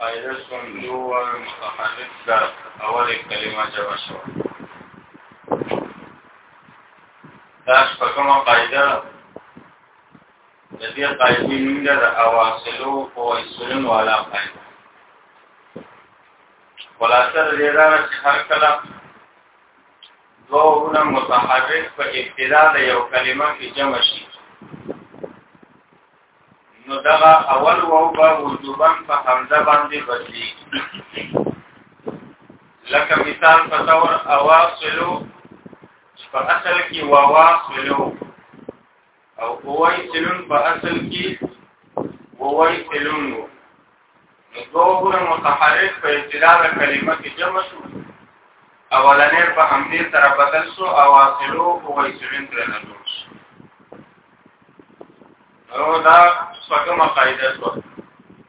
قاعده شوم یو وار متحرک ده اول کلمه جمع شو دا شپږمه قاعده د دې قاعدې نوم ده اواصلو او ایسولن والا قاعده خلاصه دې دا چې هر کله دوه متحرک په ابتدا د یو کلمه کې جمع شي نو دا اول وو به وجوبا په حمزه باندې بدلی لکه مثال په تور اواصلو په اصل کې واواصلو او اوای سلون په اصل کې وای سلون دوه ګونه متحرک په ابتدا د کلمه کې جمع شو اولنې په همدې سره بدل شو او اصلو او ویسرین تر نه جوړ شو نو دا څنګه قاعده شو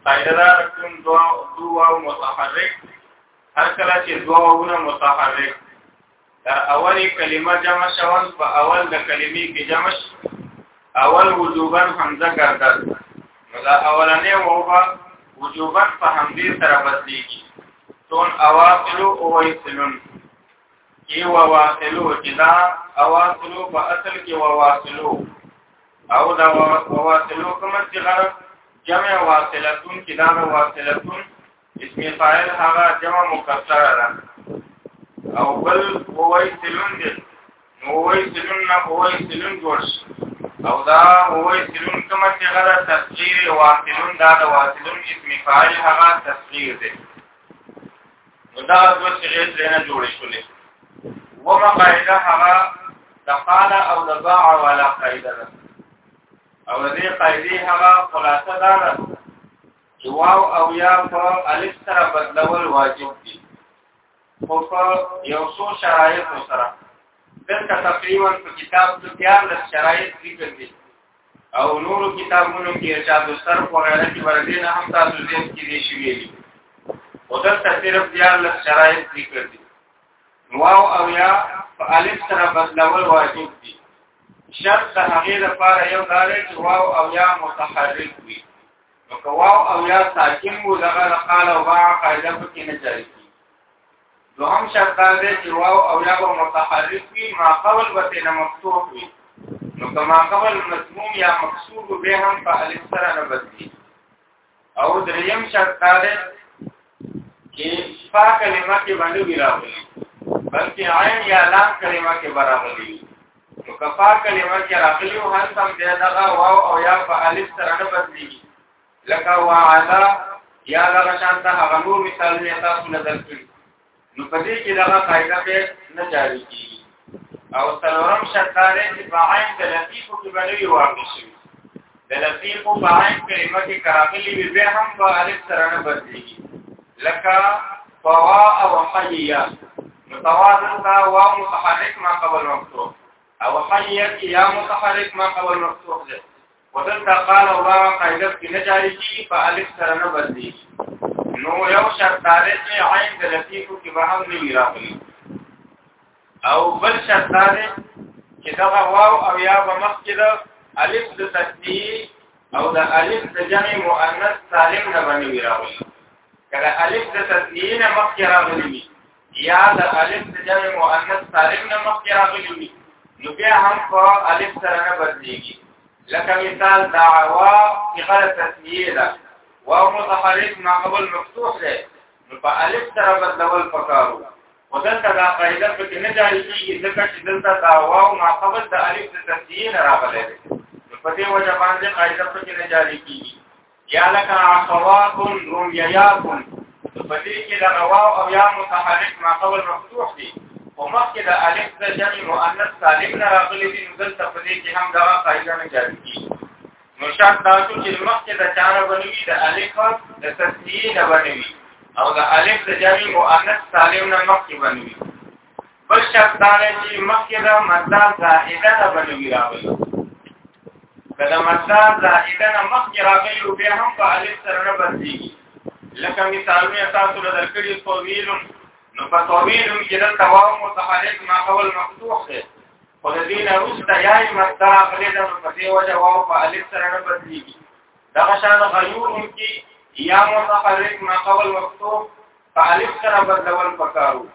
قاعده دا کوم دوه دوه متحرک هر کله چې دوه ګونه متحرک دا اولی کلمه جمع شون په اول د کلمې کې جمع شو اول وجوبا حمزه ګرځد نو دا اولنې ووبه وجوبا په حمزه سره بدلېږي تون اواصلو او ویسلون کی وواصلو چې دا اواصلو په اصل کې وواصلو او دا وواصلو کومه چې غره جمع واصلتون کې دا واصلتون اسم فاعل هغه جمع مکسر ده او بل وای سلون دي نو وای سلون نه وای سلون جوړ او دا وای سلون کومه چې غره تصغیر واصلون دا د واصلون اسم فاعل هغه تصغیر دی نو دا د شریع ترې نه جوړ شولې و ما قاعده هغه د قال او د باع ولا قاعده ده او دې قاعده هغه خلاصه ده چې واو او یا په الف سره بدلول واجب دي خو په یو څو شرایط سره دلته تقریبا په کتاب کې تیار د شرایط ذکر دي او نور کتابونو کې چې د سر په غیره کې ورته نه هم تاسو زیات کې دي شي ویلي او دلته صرف تیار د شرایط ذکر دي واو او یا په الف سره بدلول واجب دي شرط هغه لپاره یو دا چې واو او یا متحرک وي نو کواو او یا ساکن وو دغه قال او باع قاعده پکې نه جاری کی دوهم شرط دا دی چې واو او یا به متحرک وي ما قبل به نه مفتوح وي نو کما قبل مضموم یا مقصور به هم په الف سره نه بدلی او دریم شرط دا دی چې فا کلمه کې باندې وی راغلی بلکې عین یا لام کلمه کې برابرلی نو کفا کلمه کې راغلی او هر سم بیا دغه واو او یا په الف سره نه بدلېږي لکه وعدا یا دغه شان ته هغه نور مثالونه تاسو نه درکړي نو په دې کې دغه قاعده به نه جاری کیږي او څلورم شرط دا دی چې په عین د لطیف کې باندې واقع شي د لطیف په عین کلمه کې کراغلی وي به هم په الف سره نه بدلېږي لکه فوا او حیا متوازن تا واو متحرک ما قبل مفتوح او حيك يا متحرک ما قبل مفتوح ده ودلتا قال الله قاعده کې نه جاری کیږي په الف سره نه بدلی نو یو شرط دا دی چې عین د لطیفو کې به هم نه راغلی او بل شرط دا دی چې دا واو او یا به مخکې ده الف د تسنیه او د الف د جمع مؤنث سالم نه باندې راغلی کله الف د تسنیه نه مخکې راغلی وي یا د الف د جمع مؤنث سالم نه مخکې راغلی وي نو بیا هم په الف سره نه بدلېږي لکه مثال دعوا چې غلط تسنیه ده واو متحرک ما قبل مفتوح ده نو په الف سره بدلول پکارو ودلته دا قاعده په کې نه جاری کیږي ځکه چې دلته دا واو ما قبل د الف د تسنیه نه راغلی دی نو په دې وجه باندې قاعده په کې نه جاری کیږي یا لکه عفواتن رمیاتن په دې کې د روا او یا متحرک ما قبل مفتوح دي او مخکې د الف د جمع مؤنث سالم نه راغلي دي نو دلته په دې کې هم دا قاعده نه جاری کیږي نو شرط دا شو چې مخکې د چاره بنوي د الف د تسنیه نه بنوي او د الف د جمع مؤنث سالم نه مخکې بنوي بل شرط دا چې مخکې د ماده زائده نه بنوي راغلي کله مصدر زائده نه مخکې راغلی او بیا هم په الف سره نه بدلېږي لکه مثالونه تاسو له درکړي طویل نو په طویل کې د تواو متحرک ما قول مفتوح دی خو د دې نه وروسته یای مصدر راغلی دا په دې وجه واو په الف سره نه بدلېږي دغه شان غیور کې یا متحرک ما قول مفتوح تعریف سره بدلول پکارو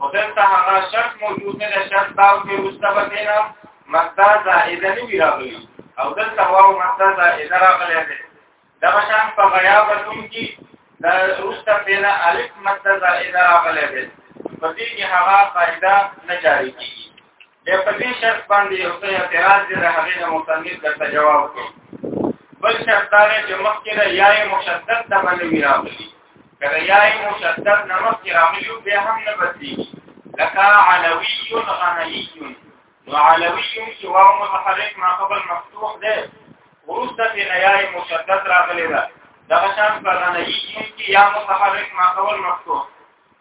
او دلته هغه شرط موجود نه ده شرط دا او کې مستبد نه مقدار زائده نه وی راغلی او دلته واو مقدار زائده راغلی ده دا شان په غیابتون کې دا روسته پینا الف مقدار زائده راغلی ده په دې کې هغه فائدہ نه جاری کیږي بیا په دې شرط باندې یو څه اعتراض دی د هغې نه مصنف درته جواب کړو بل شرط دا دی چې مخکې د یای مشدد د باندې وي راغلي که د یای مشدد نه مخکې راغلي بیا هم نه بدلېږي لکه علوي غنوي نو علوي چې واو متحرک ما قبل مفتوح دی وروسته د یای مشدد راغلی ده دغه شان په غنوي کې یا متحرک ما قبل مفتوح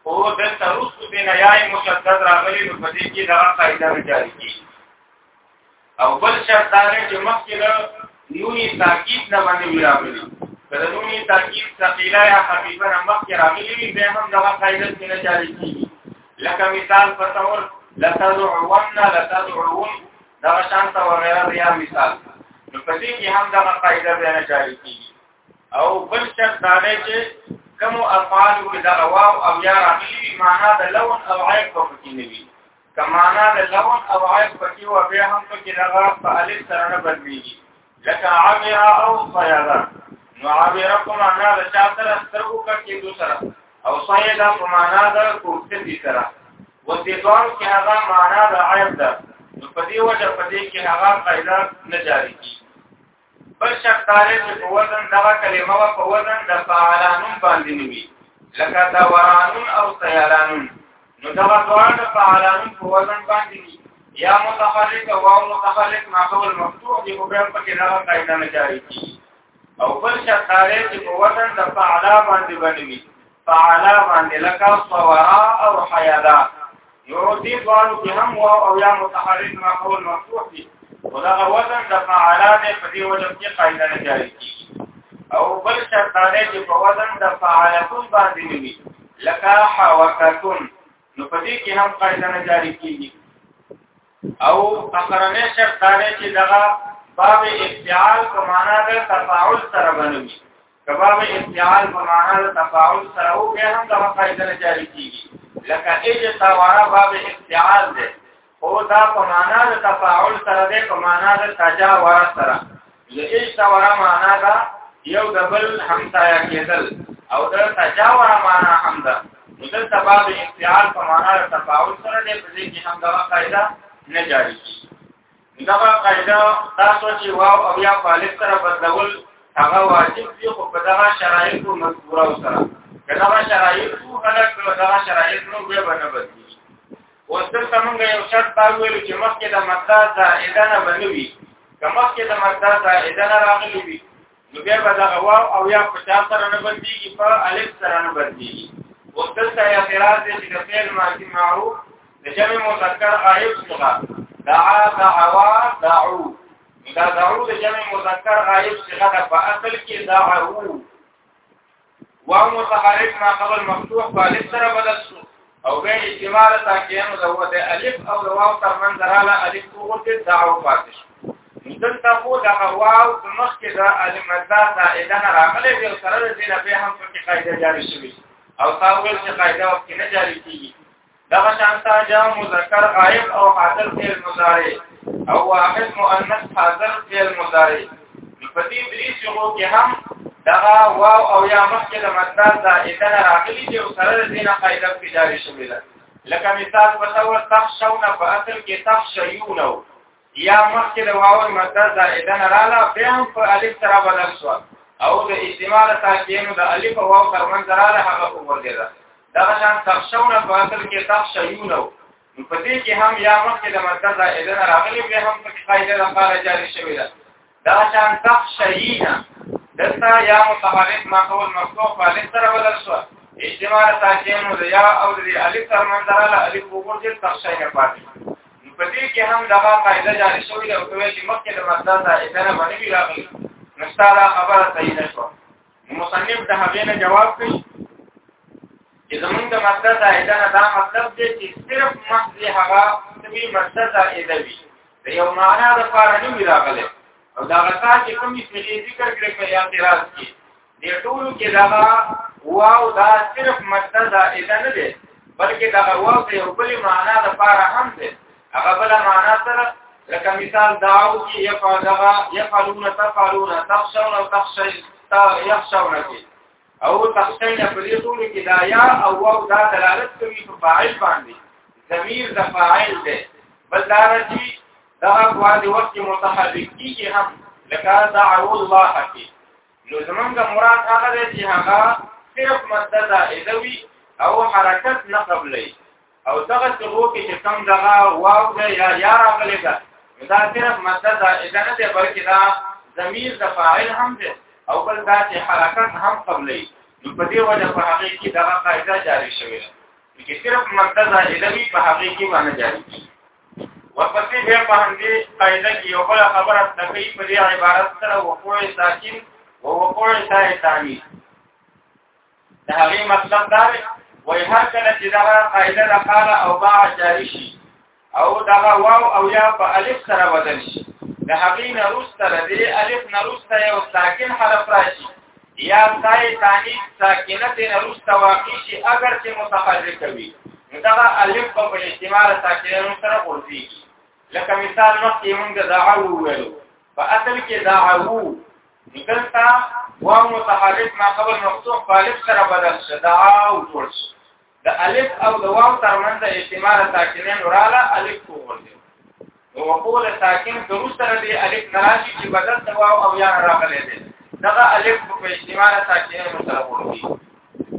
او د تروس په بنایي مشدد راغلي نو په دې کې دا قاعده نه جاری کیږي او بل شرط دا دی چې مخکې له نونی تاکید نه باندې راغلي کله نونی تاکید ثقيله یا خفيفه نه مخکې راغلي وي به هم دا قاعده نه جاری کیږي لکه مثال په تور لتدعون لتدعون دا شانت وغيرها يا مثال نو په دې کې هم دا قاعده نه جاری کیږي او بل شرط دا دی چې کوم افعال کې دا واو او یا راغلي معنا د لون او عیب په کې نه وي کمانا د لون او عیب په کې او بیا هم په کې دغه په الف سره نه بدلېږي لکه عامر او صیاده نو عامر په معنا د چا سره سترګو کې دو سره او صیاده په معنا د کوټې سره و دې دوه کې هغه معنا د عیب ده نو په دې وجه په دې کې هغه قاعده نه جاری کیږي بل شرط دا دی چې په وزن دغه کلمه په وزن د فعلانون باندې نه وي لکه دا ورانون او سیالانون نو دا دوه د فعلانون په وزن باندې وي یا متخلق او واو متخلق ما قبل مفتوح دی په بیا پکې دا قاعده نه جاری کی او بل شرط دا دی چې په وزن د فعلا باندې باندې وي تعالی باندې لکه صورا او حیادا یو دې دوالو کې هم واو او یا متحرک ما قول مفتوح دي ودا وزن د فعلا دې په دې وجه کې قاعده نه جاری کیږي او بل شرط دی چې په وزن د فعالتون باندې نیوي لکه حوکتون نو په دې کې هم قاعده نه جاری کیږي او اخرنه شرط دی چې دغه باب افتعال په معنا د تفاعل سره بنوي کبا به افتعال په معنا د تفاعل سره او بیا هم دا قاعده نه جاری کیږي لکه اج توارا باب افتعال ده او دا په معنا د تفاعل سره ده په معنا د تجاور سره لئج توارا معنا دا یو دبل همتایا کېدل او د تجاور معنا هم ده مدل تباب افتعال په معنا د تفاعل سره ده په دې کې هم دا قاعده نه جاری کیږي دغه قاعده تاسو چې واو او یا فالف سره بدلول هغه واجب دی خو په دغه شرایطو مذکوره سره دغه شرایطو خلک دغه شرایطو به باندې بدلی اوس دلته موږ یو شرط دا ویل چې مخکې د مقدار زائده نه بنوي که مخکې د مقدار زائده نه راغلی وي نو بیا به دا واو او یا په چا سره نه بدلیږي په الف سره نه بدلیږي وکړه یا اعتراض دې چې فعل ماضی معروف د جمع مذکر غائب څخه دعا دعوا دعو دا دعو د جمع مذکر غائب څخه په اصل کې دعو واو متحرک ما قبل مفتوح بالف سره بدل شو او به اجتماع تاکین د هو د الف او د واو تر منځ رااله الف وګورته دا او پاتې شو دلته خو دا واو د مخ کې دا الف مدا دا اذن راغله به سره د دې نه به هم په قاعده جاری شوی او تاول چې قاعده وکړي نه جاری کیږي دغه شانتا جا مذکر غائب او حاضر فعل مضارع او واحد مؤنث حاضر فعل مضارع په دې درې شغو کې هم دغه واو او یا مخکې د مصدر زائده راغلي چې سره د دینه قاعده کې جاری شوې ده لکه مثال په تور تخشون په اصل کې تخشیون یا مخکې د واو مدد زائده نه رااله بیا هم په الف سره بدل شو او د استعمال ساکینو د الف او واو ترمن دراله هغه وګرځیدا دا شان تخشونه په اصل کې تخشیونه نو په دې کې هم یا مخکې د مدد زائده نه راغلی بیا هم په قاعده د قاعده جاری شوی ده دا شان تخشینا دلته یا متحرک مقول مفتوح په الف سره بدل شو اجتماع ساکن د یا او د الف تر منځ رااله الف وګورځي تخشینا پاتې په دې کې هم دغه قاعده جاری شوې ده او کوي چې مخکې د مصدر دا اذن باندې راغلي نو ستاره خبره صحیح نه شو مصنف د هغې نه جواب کوي چې زمونږ د مصدر زائده نه دا مطلب دی چې صرف محض هغه سمي مصدر زائده وي د یو معنا د پاره نه وي راغلی او دا غتا چې کوم صيغه ذکر کړې په اعتراض کې د ټولو کې دا واو دا صرف مصدر زائده نه دی بلکې دا واو د یو بل معنا د پاره هم دی هغه بل معنا سره لکه مثال داو کې یفعلغه یفعلون تفعلون تخشون او تخشی یخشون کې او تخشین په دې ټول کې دا یا او واو دا دلالت کوي په فاعل باندې ضمیر د فاعل دی بل دا راځي دا په دې وخت کې متحرک کیږي هم لکه دعو الله کې نو زمونږ مراد هغه دی چې هغه صرف مدده ایدوي او حرکت نه قبلې او دغه څو کې چې کم دغه واو ده یا یا راغلی ده دا صرف ماده ده ادانه ده بلکې دا ضمیر د فاعل هم ده او بل دا چې حرکت هم قبلې نو په دې وجه په هغه کې دغه قاعده جاری شوې ده چې صرف ماده ده ادوی په هغه کې باندې جاری شي ورپسې بیا په همدې قاعده کې یو بل خبره تکي په دې عبارت سره وقوع ساکن او وقوع ساکن دا هغه مطلب دا دی وای هر کله چې دا قاعده د قال او باع جاری شي او دا واو او یا په الف سره بدل شي د هغې نه روسته د دې الف نه روسته یو ساکن حرف راشي یا تای تانی ساکنه ته نه روسته واقع شي اگر چې متحرک وي دا الف په اجتماع ساکنه سره ورځي لکه مثال مخکې موږ دعو ویلو په اصل کې دعو دلته واو متحرک ما قبل مفتوح په الف سره بدل شو دا او جوړ شو د الف او د واو ترمنځ احتمال ساکنین وراله الف کوول دي او قول ساکن د روس سره دی الف نراشي چې بدل د واو او یا راغلي دي دغه الف په احتمال ساکنین سره ورغلي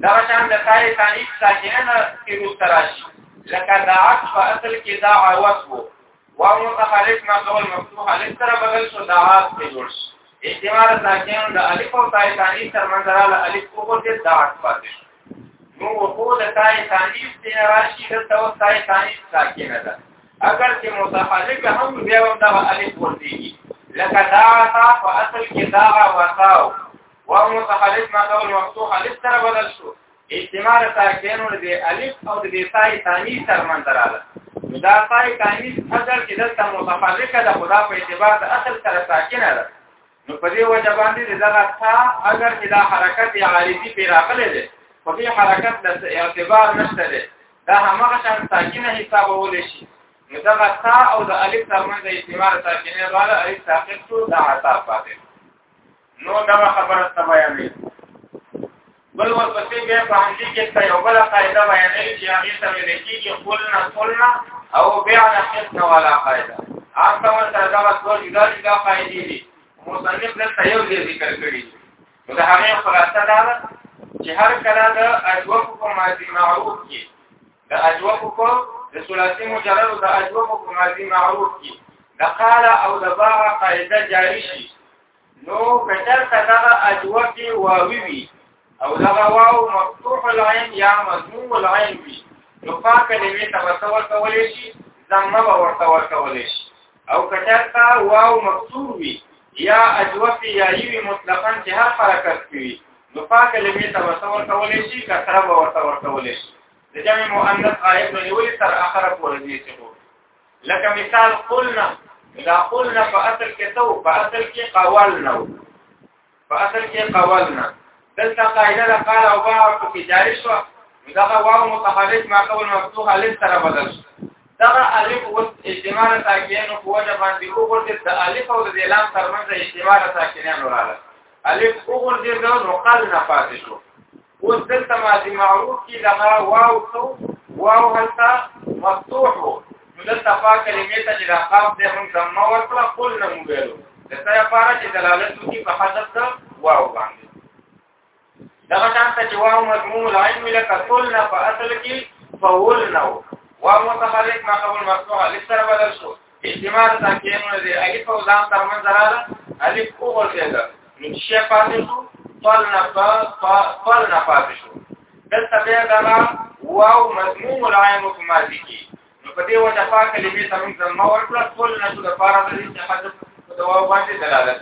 دا شان د تای تانیف ساکنین کې روس راشي لکه دا عطف اصل کې دا عوض وو واو متحرک نه ډول مفتوح الف سره بدل شو دا عاد په جوړ شو اجتماع ساکن د الف او تای ثانی تر منځ رااله الف کوو ته دا عاد پاتې شو نو وقوع د تای ثانی سره راشي د تو تای ثانی ساکن ده اگر چې متحرک هم بیا هم دا الف ورته لکه دا تا په اصل کې دا وساو واو متحرک نه ډول مفتوح الف سره بدل شو اجتماع د ساکینو د الف او د تای ثانی تر منځ رااله دا تای ثانی اصل کې دلته متفرقه ده خدا په اعتبار د اصل سره ساکنه ده نو په دې وجه باندې دغه تا اگر چې دا حرکت عارضی په راغله ده په دې حرکت د اعتبار نشته ده دا هغه شان ساکنه حسابول شي نو دغه تا او د الف تر منځ اجتماع ساکنه رااله الف ساکن شو دا عطا پاتې نو دا خبره ته بیانې بل ورپسې بیا په همدې کې ته یو بل قاعده بیانې چې هغه ته ویل کېږي قلنا قلنا او بعنا حسن ولا قاعده هغه کوم سره دا څو جدا جدا قاعده دي مصنف دلته یو ځای ذکر کړی نو دا هغه خلاصه دا ده چې هر کله د اجوب په ماضي معروف کې د اجوب په د ثلاثي مجرد د اجوب په ماضي معروف کې د قال او د باع قاعده جاری شي نو کچر تدغه اجوه کې واوی وی او دغه واو مفتوح العين یا مضموم العين وی نو پاک کلمې ته ورتور کولې شي زمه به ورتور کولې شي او کچر تا واو مکسور وی یا اجوه کې یا یوی مطلقاً چې هر حرکت کوي نو پاک کلمې ته ورتور کولې شي کثره به ورتور کولې شي د جمع مؤنث غائب نه ویل تر اخره پورې دي چې لکه مثال قلنا دا قلنا په اصل کې تو په اصل کې قولنا په اصل کې قولنا دلته قاعده د قال او با په کې جاری شو دا واو متحرک ما قول مفتوح الف سره بدل شو دا الف او اجتماع ساکینو په وجه باندې وګورئ د الف او د لام ترمنځ اجتماع ساکینانو راغله الف وګورئ دا نو قلنا فاتح شو اوس دلته ماضي معروف کې دغه واو څو واو هلته مفتوح وو نو دلته په کلمې ته چې راقاب دې هم زمو ورکړه قل نه مو ویلو د څه لپاره چې دلالت وکړي په حذف ته واو باندې دغه شانته چې واو مضمون العين ملک قلنا په اصل کې فولنا واو متحرک ما قبل مفتوح لسره بدل شو اجتماع ساکینونه دی الف او لام تر منځ راغله الف او ورته نو شي پاتې شو طال نه طال نه پاتې شو دلته بیا دا واو مضموم العين په ماضي کې نو په دې وجه پاک کلمې ته موږ زمو ورکړه ټول نه شو د فارغ دې چې حذف د واو باندې دلالت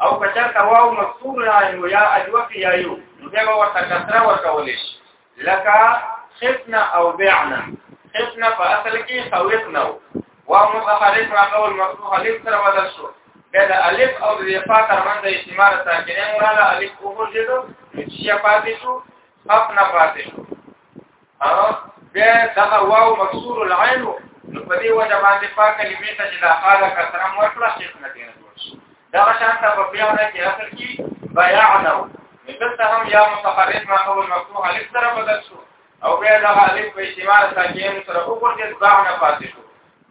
او کچا تواو مکتوب را نو یا اجوف یا یو نو بیا ورته کثره ورکول شي لکه خفنا او بعنا خفنا په اصل کې خوفنا و متحرک را قول مفتوح الف سره بدل شو بیا د الف او د فا تر منځ استعمال ساکنه مراله الف وګرځیدو چې پاتې شو خفنا پاتې شو ها بیا دا واو مکسور العين نو په دې وجه باندې پاک کلمې ته چې دا حاله کثرم ورکړه شیخ نه دینه جوړ شو دا شان ته په بیا نه کې اصل کې بیا نو دلته هم یا متقرر ما قبل مفتوح الف سره بدل شو او بیا دا الف په استعمال ساکین سره وګورئ دا نه پاتې شو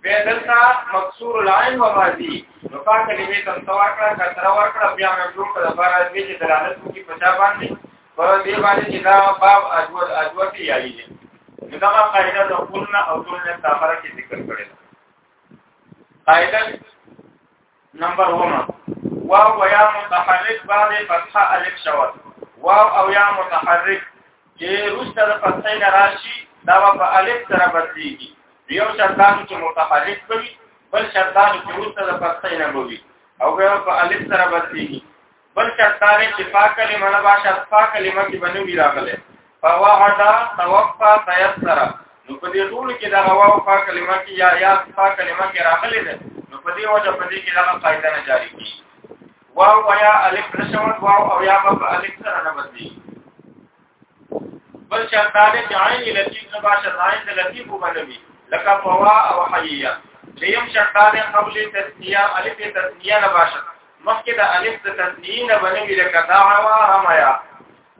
بیا دلته مکسور العين و ماضي نو پاک کلمې ته ورکړه کثرم ورکړه بیا نه جوړ کړه بار دې چې دلالت کوي په چا باندې په دې باندې چې دا باب اجود اجود یالي دي نو دا قاعده د قلنا او قلنا تاخره کې ذکر کړي قاعده نمبر 1 واو یا متحرک بعد فتحه الف شوت واو او یا متحرک چې روسته د فتحې نه راشي دا په الف سره بدلېږي یو شرطان چې متحرک وي بل شرطان چې روسته د فتحې نه وي او بیا په الف سره بدلېږي بل شرط دا دی چې پاک کلمه نه باشه پاک کلمه کې باندې وی راغله فواعدا توفا تيسر نو په دې ټول کې دا واو پاک کلمه کې یا یا پاک کلمه کې راغله ده نو په دې وجه په دې کې دا قاعده نه جاری کی واو یا الف نشوت واو او یا په الف سره نه بدلی بل شرط دا چې عین لطیف نه باشه عین د لطیف وبنوي لکه فوا او حیه دریم شرط دا دی قبل تسنیه الف تسنیه نه باشه مخکې د الف د تسنیه نه بنوي لکه دعوا رمیا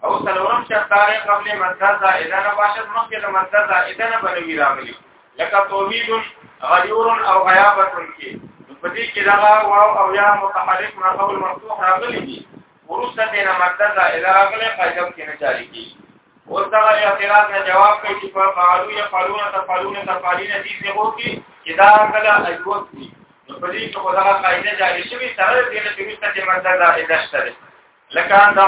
او څلورم شرط دا دی قبل مصدر زائده نه باشه مخکې د مصدر زائده نه بنوي راغلي لکه توحید غیور او غیابت کې په دې کې دا واو او یا متحرک مرغول مفتوح راغلي دي ورسته دې نه مطلب دا اله راغله قاعده کې نه جاری کی او دا اعتراض نه جواب کوي چې په قالو یا قالو نه تفعلون تفعلین دې څه وو کې چې دا کله اجوب دي نو په دې کې خدای قاعده جاری شوی تر دې نه چې ورسته دې مطلب دا اله شته لکه دا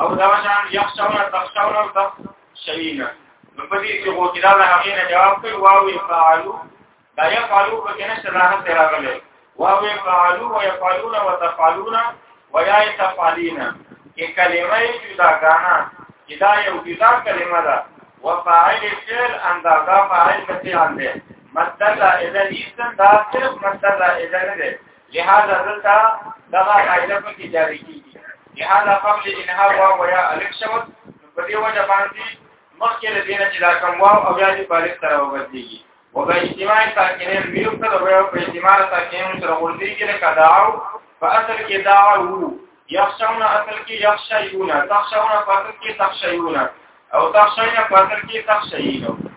او دا شان یخشون تخشون او تخشینا نو په دې کې وو کې دا هغه نه جواب کوي واو یفعلون دا يفعلوا په کې نشته راغلي ته راغلي واو يفعلوا ويفعلون وتفعلون ويا تفعلين کې کلمه جدا غانا جدا یو جدا کلمه ده وفاعل فعل اندازه فاعل کته اندې مصدر لا اذن اسم دا صرف مصدر لا اذن ده لہذا دلتا دغه قاعده په کې جاری کیږي لہذا قبل انها واو ويا الف شوت په دې وجه باندې مخکې له دې نه چې دا کوم واو او یا دې بالغ تر وګرځيږي او د اجتماع ساکنین ویو سره ویو په اجتماع ساکنین سره ورته کې لکه داو په اصل کې داو یخشون اصل کې یخشیون تخشون په اصل کې تخشیون او تخشیون په اصل کې تخشیون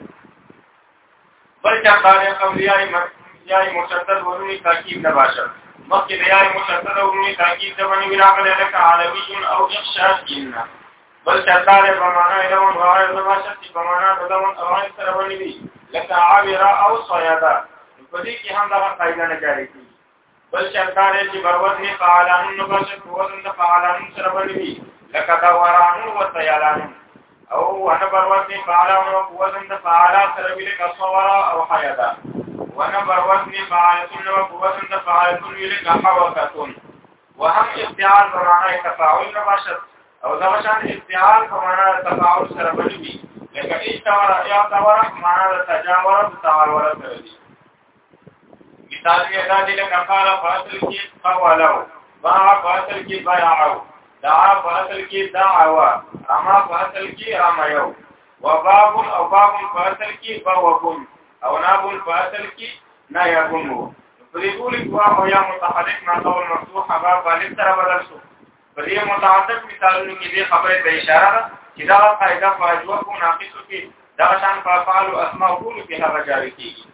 بل چا باندې قولیای یای مشدد ورونی تاکید نه باشه مخکې د یای مشدد ورونی تاکید د باندې راغلی لکه علویون او اخشاشین بل چاته په معنا ایلون غواړي نو ماشق په معنا د لون اوای سره ونی وی لکه عابرا او صیادا په دې کې هم دا قاعده نه جاری کی بل چاته چې بروت نه فعالان نو بس وزن د فعالان سره ونی وی لکه دا وران او صیالان او انا بروت نه فعالان او وزن د فعالان سره وی لکه صورا او حیادا وانا بروت نه فعالتون او وزن د فعالتون وی لکه حوقتون وهم افتعال په معنا تفاعل نه باشد او دا شان افتعال په معنا تفاعل سره بلوي لکه اشتور یا تور معنا د تجاور او تاور سره دي مثال یې دا دی لکه قال فاصل کې قولو ما فاصل کې بيعو دا فاصل کې دعوا اما فاصل کې رميو وباب او باب فاصل کې بوكم او ناب فاصل کې نا يقومو په دې ټول دوا او یا متحرک ماده او مفتوح هغه بالغ سره بدل شو په دې متعدد مثالونو کې دې خبره ته اشاره ده چې دا قاعده فاجوه کو ناقص کې دا شان په افعال او اسماء ټول کې هغه جاری کیږي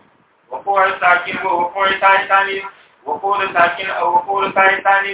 وقوع ساکن او وقوع تای ثاني وقوع ساکن او وقوع تای ثاني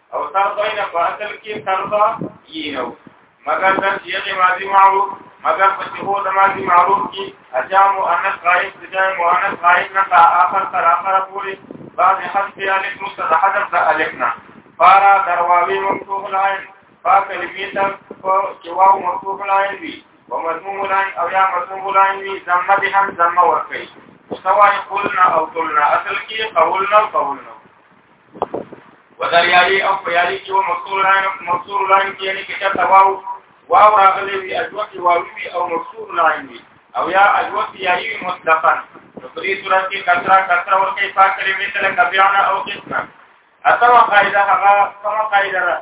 او ترضین په اصل کې ترضا یینو مگر د صيغه ماضي معروف مگر په صيغه د ماضي معروف کې اجا مؤنث غائب اجا مؤنث غائب نه تا اخر تر اخر پورې بعد حذف الف مستد حذف د الف نه فارا درواوی مفتوح العين فا کلمې ته په کې واو مفتوح العين وي ومضموم العين او یا مضموم العين وي ضمه به هم ضمه ورکړي سواء قلنا او قلنا اصل کې قولنا قولنا ودریالی او پیالی چې مکسور لاین مکسور لاین کې یعنی کې چاته واو واو راغلی وي اجوه کې واو وي او مکسور لاین وي او یا اجوه کې یایي مطلقاً نو په دې صورت کې کثره کثره ورکه پاک کلمې ته لکه بیان او قسمه اته قاعده هغه سم قاعده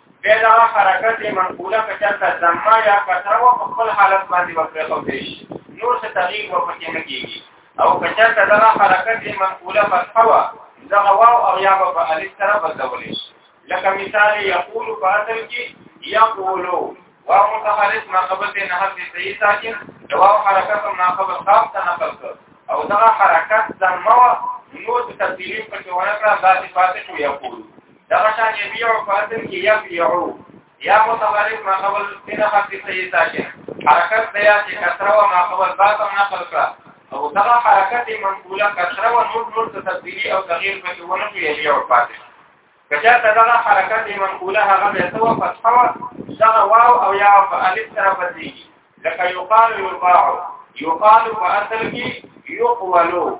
بیا دا حرکت منقوله که چاته زما یا کثره و په خپل حالت باندې وکړې خو پیش نور څه تغییر و پکې نه کیږي او که چاته دا حرکت منقوله فتحه و دغه واو او یا په الف سره بدلول شي لکه مثال یقول په اصل کې یقولو واو متحرک ما قبل دې نه هڅه صحیح ساکن دا واو حرکت ما قبل خاص ته نقل کړ او دا حرکت زما نور تبدیلی په ټولنه کې دا صفات شو یقول دا شان یبیع فاصل کې یبیع یا متعارف ما قبل تینا خفی صحیح ساکن حرکت دیا چې کسره و ما قبل باز او نقل کړه او دغه حرکت منقوله کسره و نور نور تبدیلی او تغییر پکې ونه کې یبیع فاصل کچا ته دغه حرکت منقوله هغه به سو فتحه و دغه واو او یا په الف سره بدلیږي لکه یقال یباع یقال فاصل کې یقولو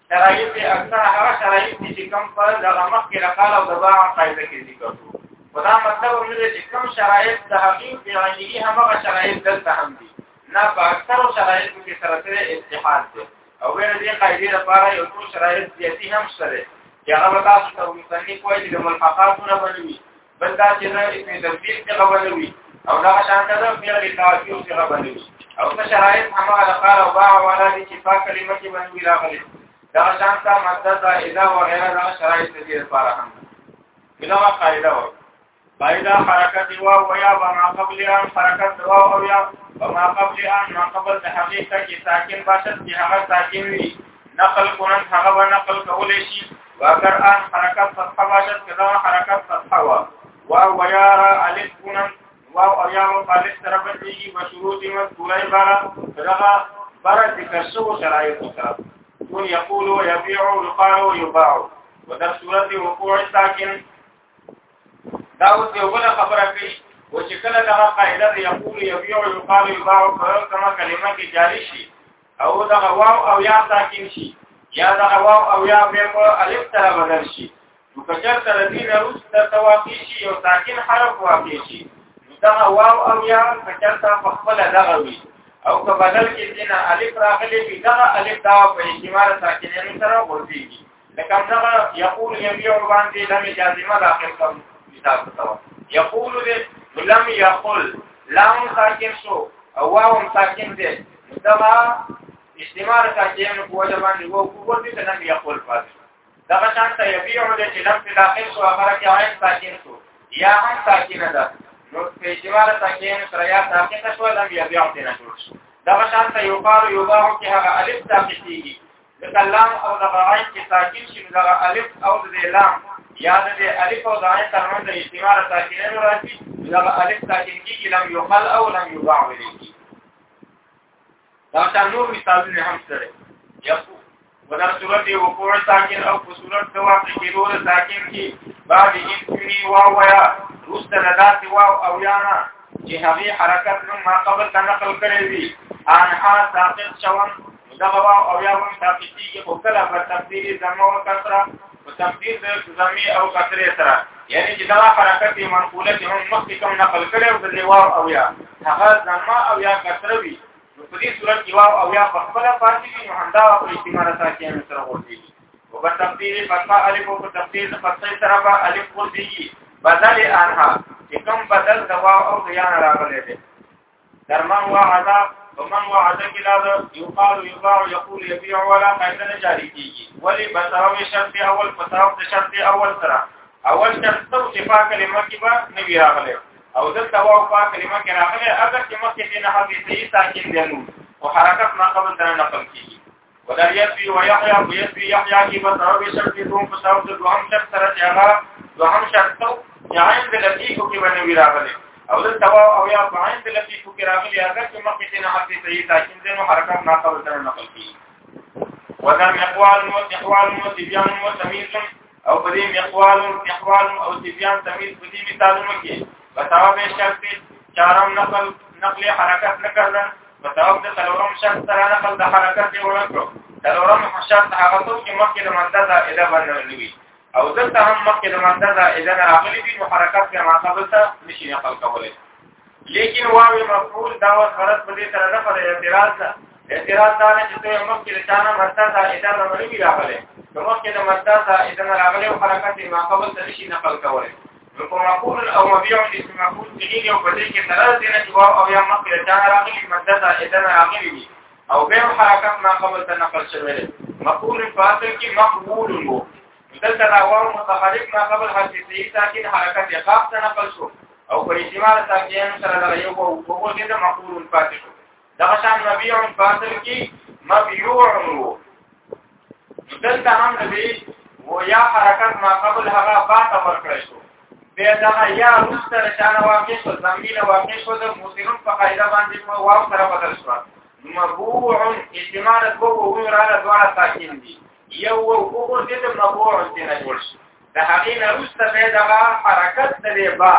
شرایط اکثر هغه شرایط دي چې کوم په دغه مخ کې رقاله او دبا قاعده کې ذکر شو په دا مطلب هم دی چې کوم شرایط د حقیق په عیني هغه شرایط دلته هم دي نه په اکثر شرایط کې سره سره اتحاد دي او ور دې قاعده لپاره یو څو شرایط زیاتی هم سره چې هغه تاسو ته مصنف وایي د ملحقاتونه بنوي بل دا چې نه اسم تفسیر څخه بنوي او دا شان ته فعل تعجب څخه بنوي او څه شرایط هم على قال او باع ولا دي چې په کلمه کې بنوي راغلي دا شان ته ماده دا اذا وغيرها دا شرایط دې لپاره هم بلا قاعده و قاعده حرکت و او یا ما قبل ان حرکت و او یا ما قبل ان ما قبل د حقیقت کې ساکن باشد چې هغه ساکن وي نقل کونن هغه نقل کولې شي واکر ان حرکت صفحه باشد کدا حرکت صفحه وا واو ویارا الف کنن واو او یا مخالف طرف دیږي و شروط مذکوره عباره دغه بره ذکر شو شرایط سره دون یقول و یبیع و یقال و یباع و در صورت وقوع ساکن دا اوس یو بل خبره کوي و چې کله دغه قاعده یقول یبیع و یقال و یباع په کومه کلمه کې جاری شي او دا واو او یا ساکن شي یا دا واو او یا به په الف سره بدل شي نو کچر تر دې روس د تواقی شي یو ساکن حرف واقع شي دا واو او یا کچر ته په خپل دغه وي او که بدل کې دینه الف راغلي وي دا الف دا په اجماع ساکنه سره ورځي لکه څنګه یقول یبیع باندې لم جازمه داخل کوم کتاب ته یقول دې لم یقل لام ساکن شو او واو ساکن دې دغه استعمال ساکن په وجه باندې وو کوو دې لم یقل پات دغه شان ته یبیع دې چې لم داخل شو هغه کې عین ساکن شو یا هم ساکن ده نو په استعمال ساکن سره یا ساکن شو لم یبیع دې نه شو دغه شان ته یو قال یو باو کې هغه الف ساکن کیږي د کلام او د غاړې کې ساکن شي د الف او د لام یا د الف او د عین ترمنځ اجتماع ساکنین راځي دا الف ساکن کیږي لم یقل او لم یضاع ولیږي دا څنګه نور مثالونه هم سره یقو ودا صورت یو کور ساکن او په صورت د واقع کېدو د ساکن کې بعد انسانی واو یا روست ندات واو او یا نه چې هغه حرکت نو ما قبل تنقل کړی وي ان ها ساقط شوم دا هوا او یا هم تاسو چې په کله په تفسیر زمو کثره په تفسیر د زمي او کثره سره یعنی چې دا حرکت منقوله چې هم مخکې کوم نقل کړي او د لواو او یا هغه زما او یا کثره وي نو په دې صورت کې واو او یا په خپل پاتې وي نو همدا په احتمال سره کې هم سره ورته او په تفسیر فتح الف او په تفسیر فتح سره په الف ورته بدل انها چې کوم بدل د واو او یا راغلي دي در من وعدا په من وعدا کې لا ده یقال یباع یقول یبيع ولا قاعده نه جاری کیږي ولی بساو شرط اول پتاو د شرط اول سره اول شرط ته چې په کلمه کې به نه وی راغلی او د تواو په کلمه کې راغلی اگر چې مخکې نه حدیثي ساکن دی نو او حرکت ما قبل تر نقل کیږي ولا يسوي ويحيى ويسوي يحيى کی مسرو به شرط دو په ساو د دوهم شرط سره چې هغه دوهم شرط ته یعین د لطیفو کې باندې ویراغله او د توا او یا عین د لطیفو کې راغلی هغه چې مخکې نه حتی صحیح تاکین دې نو حرکت نه قبول تر نقل کی وذا اقوال مو اقوال مو تبيان مو تميز او په دې مخوال مخوال او تبيان تمیز په دې مثالونو کې بتاو به شرط چارم نقل نقل حرکت نکړل بتاو د څلورم شرط سره نقل د حرکت دی ورکړو څلورم شرط هغه څو چې مخکې د ماده دا اله باندې او دلته هم مخکې د ماده دا اله راغلي دي نو حرکت کې ماده بل څه نشي نقل کولای لیکن واو مفعول دا وس غلط په دې سره نه پر اعتراض ده اعتراض دا نه چې ته مخکې د چانه مرتا دا اداره نه وی راغله نو مخکې د مرتا دا اداره راغله او حرکت یې ما قبل ته شي نقل کوله نو په معقول او مبيع کې چې معقول کېږي او په دې کې تر دې نه چې واو او یا مخکې د چانه راغلي مرتا دا اداره راغلي وي او به حرکت ما قبل ته نقل شوی دی مقول فاصل کې مقبول وو دلته دا واو متحرک ما قبل حرف سیسا کې حرکت یې قاف ته نقل شو او پر اجتماع ساکیان سره دغه یو او هغه دې د مقبول پاتې شو دغه شان مبيع فاصل کې مبيع وو دلته هم دې و یا حرکت ما قبل هغه پاتې ورکړی شو بیا دغه یا مستر شان واقع شو زمین واقع شو د موسیرون په قاعده باندې په واو سره بدل شو مبوع استعمال دوه وو را دوه ساکین دي یو وو وګورئ د مبوع څخه جوړ شي د هغې نه وروسته به دغه حرکت د دې با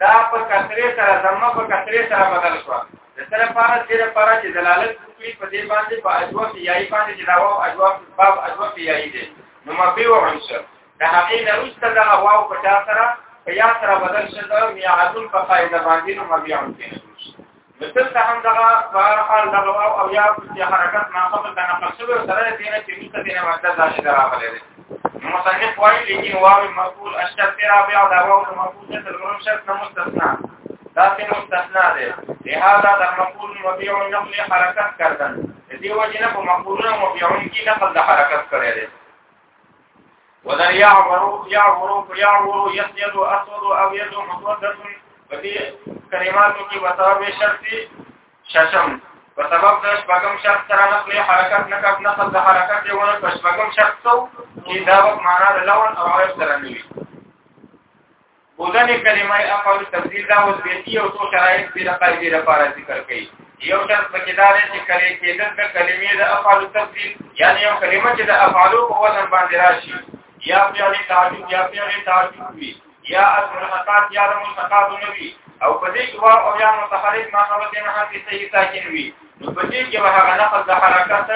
دا په کثرې سره زمه په کثرې سره بدل شو د سره لپاره چې لپاره چې دلالت کوي په دې باندې په اجوا کې یای باندې چې دا واو اجوا باب اجوا کې یای دي نو ما به وعنصر د هغې نه وروسته دغه واو په چا سره په یا سره بدل شو د میعادون په قاعده باندې نو ما بیا هم مثل ته هم دغه بهر حال دغه واو او یا چې حرکت ما قبل کنه نقل شوی سره دې نه چې موږ دې نه ماده ځای دراغلې دي مصنف وايي لیکن واو مقبول الشرط رابع دا واو مقبول چې څلورم شرط نه مستثنا دا چې مستثنا ده لہذا دا مقبول مبيع نقل حرکت کردن دې وجه نه په مقبول مبيع کې نقل د حرکت کړی دی وذا يعمرو يعمرو يعمرو يسيد اسود او يد مسودة بدي کلماتو کې بسبب شرطي ششم په سبب د شپږم شرط سره نقل حرکت نکب نقل د حرکت یو نه په شپږم شرط څو چې دا وخت معنا د لون او عرب سره نیوي بودل کلمه افعل تبديل دا اوس دې یو څو شرایط دې لپاره دې لپاره ذکر کړي یو شرط پکې دا دی چې کله کې د کلمې د افعال تبديل یعنی یو کلمه چې د افعالو په وزن باندې راشي یا فعل تعجب یا فعل تعجب وي یا اصل حقات یا د مستقات نوي او په دې کې واو او یا متحرک ما خبره نه هغه صحیح ساکن وي نو په دې کې هغه نقل د حرکت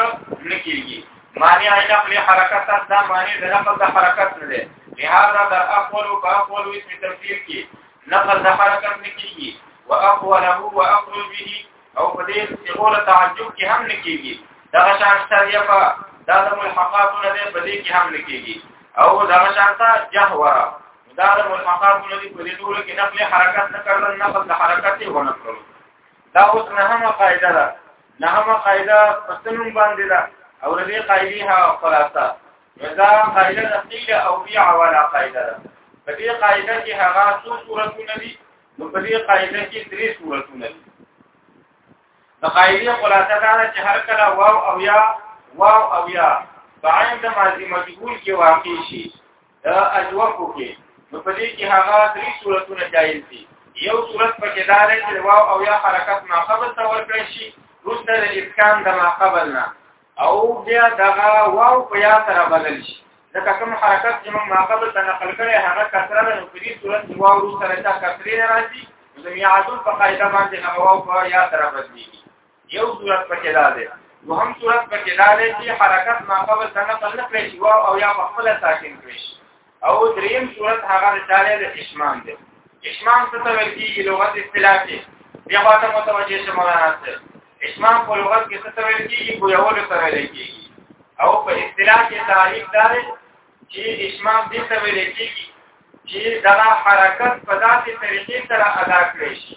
نه کیږي معنی نقل حرکت دا معنی د نقل د حرکت نه ده لهذا در اقوال او اقوال اسم تفسیر کې نقل د حرکت نه کیږي واقوله واقول به او په دې صيغه تعجب کې هم نه کیږي دا شان شریعه په دا د ملحقات نه ده په دې کې هم نه کیږي او دا شان تا جهوره دا د ملحقات نه دي په دې ټول کې نقل حرکت نه کړل نقل د حرکت یې ونه کړل دا اوس نه هم قاعده ده نهمه قاعده پسنوم باندې ده او دې قاعده ها خلاصه دا قاعده د قیل او بیع ولا قاعده ده په دې قاعده کې هغه څو صورتونه دي نو په دې قاعده کې درې صورتونه دي د قاعده خلاصه دا ده چې هر کله واو او یا واو او یا بعین د ماضی مجهول کې واقع شي دا اجواب وکي نو په دې کې هغه درې صورتونه جایز دي یو صورت پکې دا دی چې واو او یا حرکت ما قبل ته ورکړ شي روسته د اسکان د ما قبل نه او بیا دغه واو په یا سره بدل شي ځکه کوم حرکت چې موږ ما قبل ته نقل کړي هغه کثره ده نو په دې صورت کې واو روسته راځي کثرې نه راځي نو د میعادون په قاعده باندې هغه واو په یا سره بدلېږي یو صورت پکې دا دی دوهم صورت پکې دا دی چې حرکت ما قبل ته نقل نه کړی شي او یا په خپل ساکن کړی شي او دریم صورت هغه د تعالی د اشمام دی اشمام څه ته ویل کېږي لغت اصطلاح کې بیا واته متوجه شې مولانا صاحب اشمام په لغت کې څه ته ویل کېږي په یو ډول سره ویل کېږي او په اصطلاح کې تعریف دا دی چې اشمام دې ته ویل کېږي چې دا حرکت په داسې طریقې سره ادا کړی شي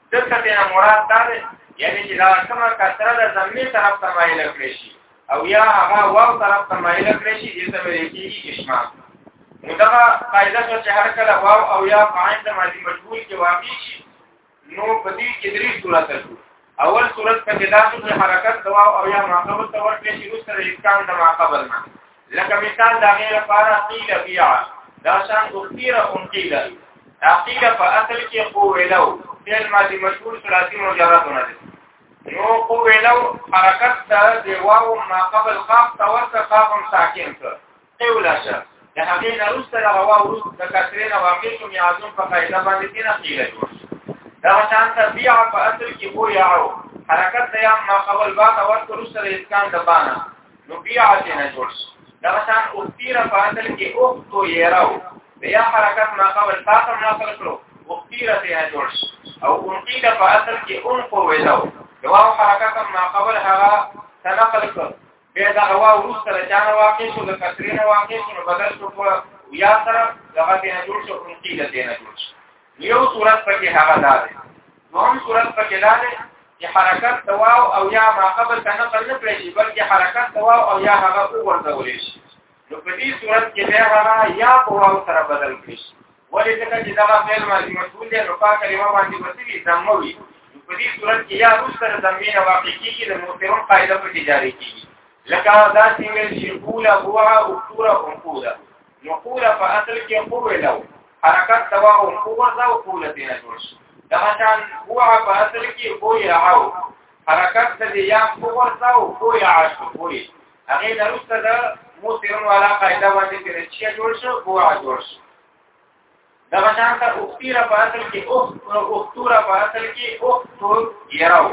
دلته نه مراد دا دی یعنی چې دا کومه کثره د زمینه طرف ته مایل کړی شي او یا هغه واو طرف ته مایل کړی شي چې سمې کېږي اشمام نو دا قاعده چې هر کله واو او یا فاعل د ماضی مجهول کې واقع شي نو په دې کې درې صورت شو اول صورت په کې داسې حرکت دوا او یا ماقبل ته ورکړي چې اوس سره اسکان د ماقبل نه لکه مثال دا غیر لپاره قیل بیا دا شان اختیر اون قیل دا قیل په اصل کې قو ویلو فعل ماضی مشهور ثلاثی مجرد نه دی نو قو ویلو حرکت دا دی واو ما قبل قاف توسط قاف ساکن ته قولا شه د هغې نه روسته د هوا وروس د کسرې نه واقع شو میعادون په قاعده باندې کې نه قیله جوړ دا شان تبیع په اصل کې هو یاو حرکت د یم ما قبل با د ورته روسته د اسکان د بانه نو بیا دې نه جوړ شو دا مثلا او تیرا په اصل کې او تو یې راو بیا حرکت ما قبل تاسو نه خپل کړو او تیرا دې نه جوړ شو او انقید په اصل کې ان کو ویلاو یو حرکت ما قبل هغه تنقل کړ بیا دا هوا ورسته له چانه واقع شو د کثرینه واقع شو بدل شو یا سره دغه دې نه جوړ شو انقید دې نه جوړ شو یو صورت پکې هغه دا دی دوهم صورت پکې دا دی چې حرکت تواو او یا ما قبل ته نقل نه کړی شي بلکې حرکت تواو او یا هغه وګرځول شي نو په دې صورت کې به هغه یا په واو سره بدل کړي ولې ځکه چې دا فعل ماضي مسؤول دی نو پاک کلمه باندې وسوي زموي په دې صورت کې یا روس سره زمين واقع کیږي د موثرون قاعده په جاری کیږي لکه دا چې ویل شي قولا هو او قولا هم قولا نو قوله په اصل کې قوه لو حرکت دوا او قوه دا او قوله دې نه جوړ شي دا شان قوه په اصل کې قوه او حرکت دې یا قوه دا او قوه عاش قوه هغه نه روسته دا مو تیرون والا قاعده باندې چې جوړ شو قوه جوړ شو دا بشان ته اختیره په اصل کې اخت او اختوره په اصل کې اخت یاو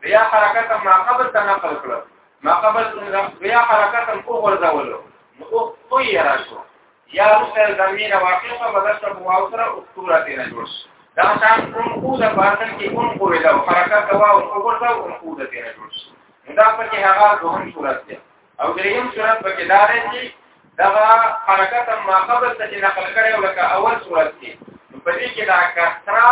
بیا حرکت ما قبل تنقل کړ ما قبل بیا حرکت او غرزولو نو اخت یرا شو یا رسل زمینه واقع په بدل ته بواو سره اختوره تیر جوړ شو دا شان کوم کو د باطن کې کوم کو ویل او حرکت او او کوم کو د تیر جوړ شو دا په کې هغه دوهم صورت دی او دریم صورت په کې دا دی چې دا حرکت ما قبل ته چې نقل کړي او لکه اول صورت کې په دې کې دا کثرا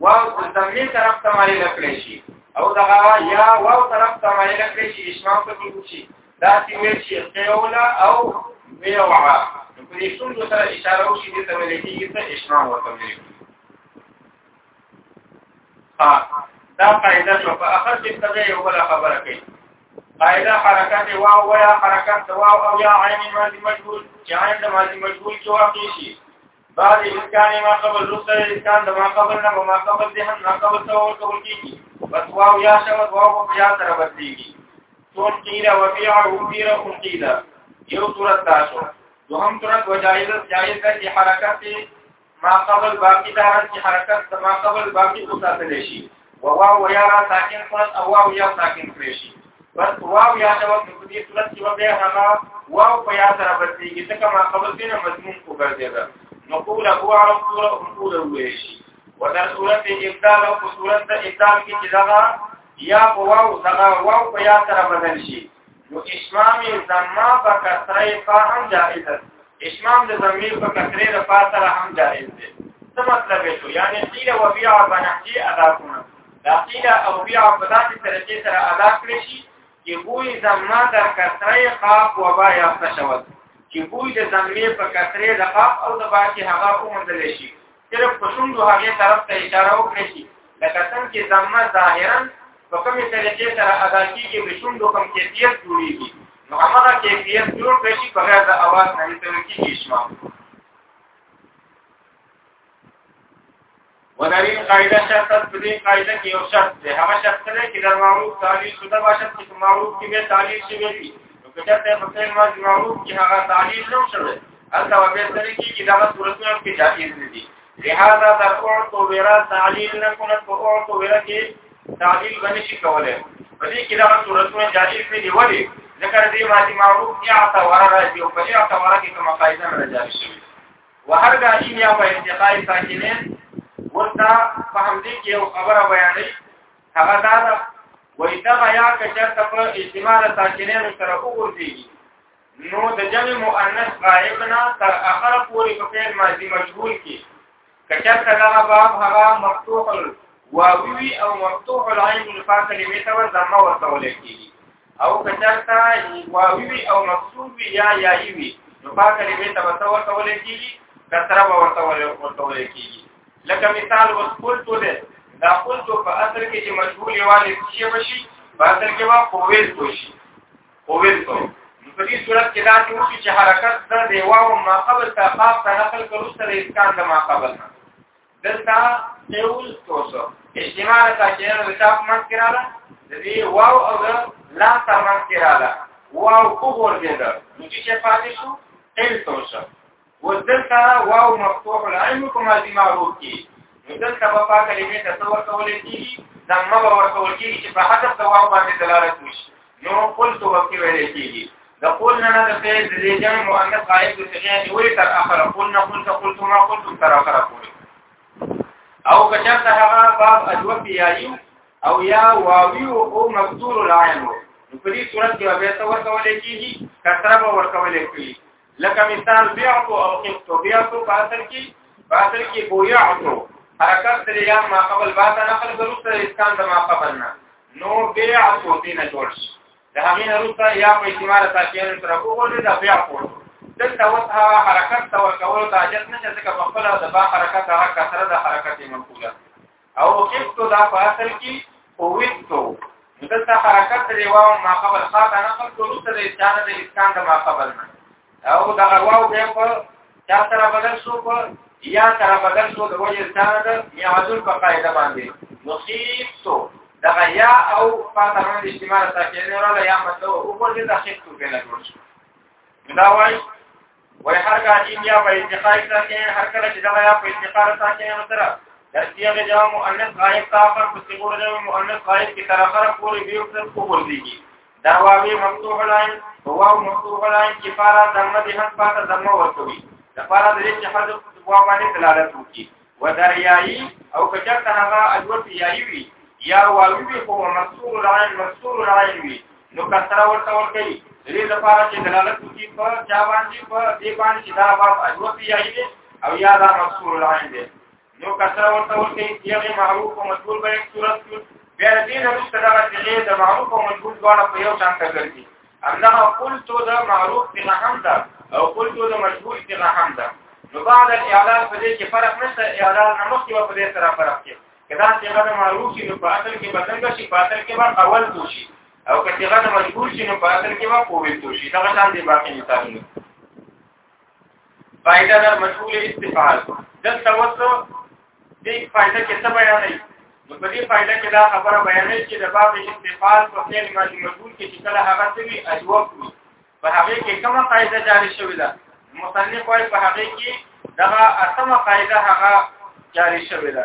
واو د تمرین طرف ته مایل کړی شي او دا یا واو طرف ته مایل کړی شي اسماء په کې وشي دا چې ویل شي قیولا او ویوعا په دې څومره سره اشاره وشي دې ته ویل کېږي چې اسماء ورته ویل دا قاعده شو په اخر کې څه یو بل خبره کوي قاعده حرکت واو ويا حرکت واو او یا عین ماضی مجهول چې عین د ماضی مجهول کې واقع شي بعد امکان ما قبل رسل امکان د ما قبل نه ما قبل دې هم ما قبل ته ورکول کیږي بس واو یا شمد واو بیا سره بدلېږي څون قیل او بیا او قیل او قیل یو صورت تاسو دوهم صورت وجایز جایز د حرکت ما قبل باقی دارن چې حرکت د ما قبل باقی کو ساتل شي او واو یا را ساکن کړه او واو یا ساکن کړی شي بس واو یا د وخت په دې صورت کې به هغه واو په یا سره بدلېږي ځکه ما قبل دې نه مضمون کو ګرځېده نو قوله هو عرب قوله قوله وې شي ودا صورت ابدال او صورت ابدال کې چې دا یا په واو دا واو په یا سره بدل شي نو اشمام زما په کثره په هم جائز ده اشمام د زمي په کثره د پاسره هم جائز ده څه مطلب شو یعنی قیل و بیع بنحجی ادا کونه دا قیل او بیع په داسې طریقې سره ادا کړی شي چې بوی زما در کثره قاف و با یا فشوت چې بوی د زمي په کثره د قاف او د با کې هغه ومندل شي صرف په شوندو هغه طرف ته اشاره وکړي شي لکه څنګه چې زمما ظاهرا په کومې طریقې سره ادا کیږي د شوندو کوم کیفیت جوړیږي نو هغه کیفیت جوړ کړي شي بغیر د اواز نه هیڅ کیږي شما ودارین قاعده شرط په دې قاعده کې یو شرط دی هغه شرط دی چې د معروف تعلیل شوه باشد چې معروف کې به تعلیل شي وي نو کله ته په معروف کې هغه تعلیل نه شوه انت وبيتل کیږي دا صورتونه کې جائز دي لہذا در اورت او ورا تعلیل نه کونه په اورت او ورا کې تعلیل باندې شي کوله په دې کې دا صورتونه جائز دي ولی ذکر دې ماتي معروف یا اعتبار راځي او په اعتبار کې کومه قاعده نه راځي شي وهر غاشین یا په انتقای ساکنین ورته په همدې کې یو خبره بیانې هغه دا ده وای دا یا کچر ته په اجتماع ساکنین سره وګورځي نو د جمع مؤنث غائب نه تر اخره پورې په فعل ماضی مشغول کې کچر کله باب هغه مفتوح واوی او مفتوح العين الفا کلمه ته ضمه ورتول کیږي او کچر تا واوی او مقصود یا یای وی نو فا کلمه ته ورتول کیږي کثره ورتول ورتول کیږي لکه مثال وقول تو ده دا قول تو په اصل کې چې مشغول یوازې شي بشي په اصل کې وا قویل تو شي او ویلکو په دې صورت کې دا چې وشي چې حرکت د دی واو ما قبل ته قاف ته نقل کړو سره اسکان د ما قبل نه دلته قول توسو اجتماع ته چې د چاپ من کړاله د دې واو او د لا ته من کړاله واو کو ورګه ده نو چې پاتې شو قول توسو ودلته واو مفتوح العين کومه دي معروف کی ودلته په پاک کلمې ته څور کول کیږي دمه ور کول کیږي چې په حذف د واو باندې دلالت وشي نو قلت وکي ویل کیږي د قلنا نه د فعل د جمع مؤنث غائب د صيغه نیولې تر اخره قلنا قلت قلت ما قلت تر اخره پورې او کچته هغه باب ادو پیایو او یا واوی او مقدور العين په دې صورت کې به څه ورکول کیږي کثره به ورکول کیږي لکه مثال بیعتو او قیمتو بیعتو په اصل کې په اصل کې بویعتو حرکت د لام ما قبل باته نقل ضرورت د اسکان د ما قبل نه نو بیعتو دینه جوړ شي د هغې نه وروسته یا په احتمال ساکن سره وګورئ دا بیعتو دلته اوس هغه حرکت ته ورکول د حاجت نشه ځکه په خپله د با حرکت هغه کثره د حرکت منقوله او خفتو دا په اصل کې اویتو دلته حرکت دی واو ما قبل خاطا نقل کولو ته د اسکان د اسکان د ما قبل نه او دا واو به په چا سره بدل شو په یا سره بدل شو د وجه اسکان د یا عدل په قاعده باندې نو خفتو دا یا او فاطمه د اجتماع ساکن وراله یا مطلب او په دې د خفتو په نه جوړ شو دا وایي ولې هر کله چې یا په انتقال سره کې هر کله چې دا یا په انتقال سره کې نو سره درسیه کې جواب مؤنث غائب تا پر مستقور جواب مؤنث غائب کی طرف سره پوری بیو پر کو ور دي کی دا واوی مفتوح لاین هو مفتوح لاین کی فارا دمه دې حق پاته دمه ورتوي د فارا دې چې حذف واو باندې دلالت وکړي ودریایی او کچرته هغه الوت یایی وی یا واوی وی خو مستور العين مستور العين وی نو کثره ورته ورته دې لپاره چې دلالت کوي په چا باندې په دې باندې چې دا باب الوت یایی دی او یا دا مستور العين دی نو کثره ورته ورته یغه معروف او مجبور به یک صورت کې بیا دې نه مستدغه چې د معروف او مجبور دواړه په یو شان ته ګرځي انها قلت دا معروف څنګه هم ده او قلت دا مشهور څنګه هم ده نو بعد الاعلان په دې کې فرق نشته اعلان نه مخکې او په دې سره فرق کې کدا چې غدا معروف شي نو په اصل کې بدل شي په اصل کې به اول دوشي او کدا مجبور شي نو په اصل کې به قوت دوشي دا غدا دې باقي مثال نه فائدہ در مشغول استفعال دلته وڅو دې فائدہ کې څه بیانې نو په دې فائدہ کې دا خبره بیانې چې د باب استفعال په فعل ماضي مجهول کې چې کله هغه څه وي اجواب وي په هغه کې کومه قاعده جاری شوې ده مصنف وايي په هغه کې دغه اتمه قاعده هغه جاری شوې ده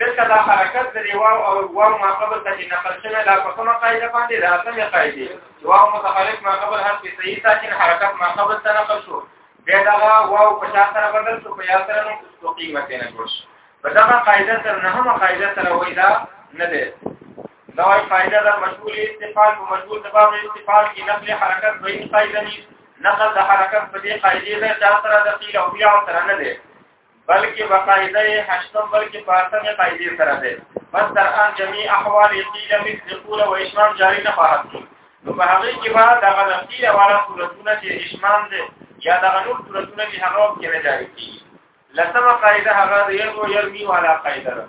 دلته دا حرکت د واو او واو ما قبل ته چې نقل شوی دا په کومه قاعده باندې دا سمې قاعده واو متخلف ما قبل هر څه صحیح ساکن حرکت ما قبل ته نقل شو بیا دا واو په شان سره بدل شو په یا سره نو مستقیمه نه جوړ شو په دا قاعده سره نه هم قاعده سره وای دا نه ده دا وايي قاعده د مشغول استفال په مشغول د باب استفال کې نقل حرکت به قاعده نه نقل د حرکت په دې قاعده به چا سره د قیل او بیا سره نه ده بلکې بقاعده هشتم بلکې په اتمه قاعده سره ده بس تر ان جميع احوال قيل مثل قول او اشمام جاری نه فاحت کی نو په هغه کې به دا غلطي والا صورتونه چې اشمام ده یا دا نور صورتونه چې هغه کې نه جاری کیږي لسمه قاعده هغه د یو یرمی والا قاعده ده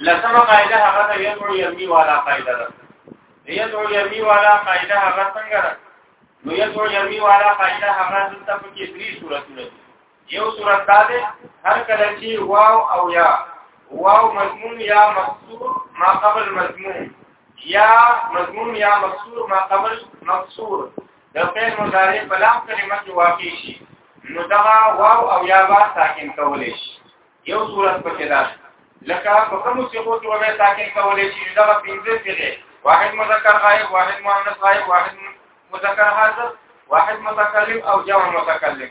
لسمه قاعده هغه د یدعو یمی والا قاعده ده یدعو یمی والا قاعده هغه څنګه ده نو یدعو یمی والا قاعده هغه د تفکیه درې صورتونه دي یو صورت دا ده هر کله چې واو او یا واو مضمون یا مقصور ما قبل مضمون یا مضمون یا مقصور ما قبل مقصور د فعل مضارع په لام کلمه کې واقع شي نو دا واو او یا با ساکن کولې شي یو صورت پکې ده لکه په کوم صيغو کې وبه ساکن کولې شي دا پنځه صيغه واحد مذکر غائب واحد مؤنث غائب واحد مذکر حاضر واحد متکلم او جمع متکلم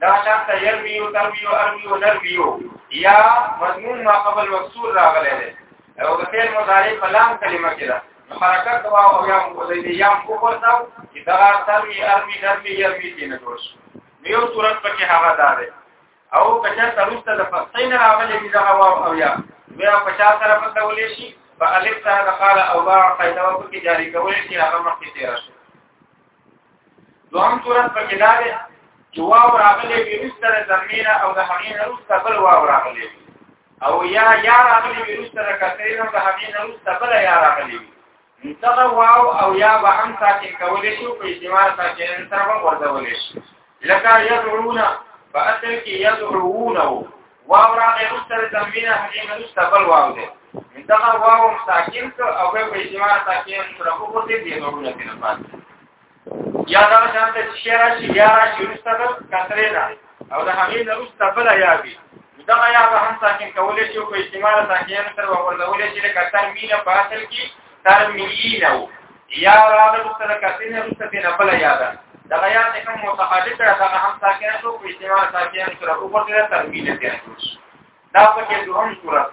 دا شان ته يروي او تروي او ارمي او نروي یا مضمون ما قبل مکسور راغلی دی او د فعل مضارع په لام کلمه کې ده حرکت وا او یا مزیدیان کو ورته چې دا تروي ارمي نروي يروي دي نه جوړ شي یو صورت پکې هغه ده او کچا تروسته د فصین راغلی دی دا او یا بیا په چا سره په تولې شي په الف سره د قال او باع قاعده وکړي جاری کول شي هغه مخکې تیر شي دوام صورت په کې دا دی چې واو راغلي وي وروسته زمينه او د هغې نه وروسته بل واو راغلي وي او یا یا راغلي وي وروسته د کثرې نه د هغې نه وروسته بل یا راغلي وي نو دغه واو او یا به هم ساکن کولی شو په اجتماع ساکن سره به غورځولی شو لکه يدعون په اصل کې يدعونه واو راغې مستر تنوینه هغه مستر بل واو دی دغه واو ساکن ک او په اجماع ساکن سره په پوتې دی ورونه کې نه پات یا دا شانته شعر شي یا شي مستر کثرې نه او د هغه نه مستر بل یا بي دغه یا به هم ساکن کولې شي په اجماع ساکن سره ورولې شي لکه تنوینه په اصل کې ترميين او يا راغل سره کتن رسته نه بل یاده دا غیا چې کوم متحدث ده هغه هم ساکن شو په اجتماع ساکن سره او په دې ترميين ته راځي دا په کې دوهم صورت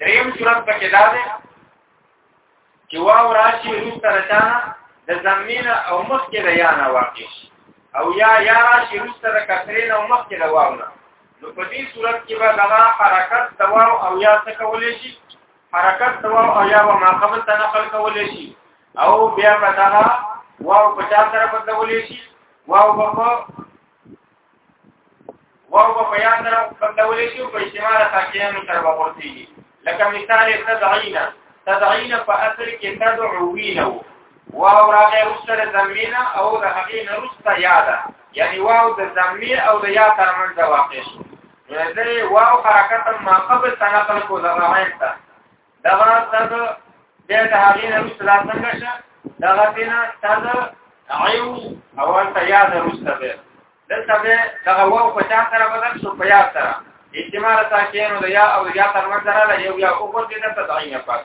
دریم صورت په کې دا ده چې واو راشي رسته رچانه د زمين او مخ کې ریا نه واقع شي او یا یا راشي رسته د کثرین او مخ کې رواونه نو په دې صورت کې به دا حرکت دوا او یا څه کولې شي حرکت دوا او یا ما قبل ته نقل کول شي او بیا فتح واو په چا سره بدلول شي واو په واو په بیا سره بدلول شي او په استعمال تاکیانو سره ورتي لکه مثال تدعینا تدعینا په اصل کې تدعوینا واو راغې وسره زمينه او د هغې نرسته یاده یعنی واو د زمي او د یا ترمنځ واقع شو دې واو حرکت ما قبل تنقل کو لغاین تا دغه تد دې د هغې نه مستلا څنګه شه دغه دینه تد عیو اول ته یاد رسته به دلته به دغه واو په چا سره بدل شو په یا سره احتمال تا کېنو د یا او یا تر منځ راځي یو یا او په دې ته تدعین پات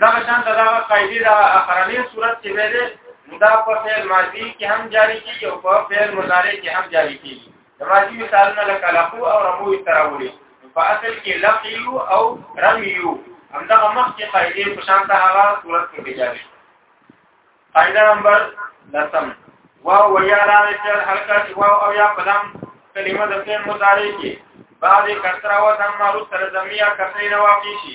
دا شان دا هغه قاعده دا اخرنی صورت چې ویلې دا په فعل ماضی کې هم جاری کیږي او په فعل مضارع کې هم جاری کیږي د ماضی مثالونه لکه لقو او رمو تراولي په اصل کې لقیو او رمیو همدا مخ کې قاعده په شان دا هغه صورت کې بجاري قاعده نمبر لسم واو ویا راوی چې حرکت واو او یا قدم کلمه د فعل مضارع کې بعد کثره او ضمه رو سره ضمیه کثرین واقع شي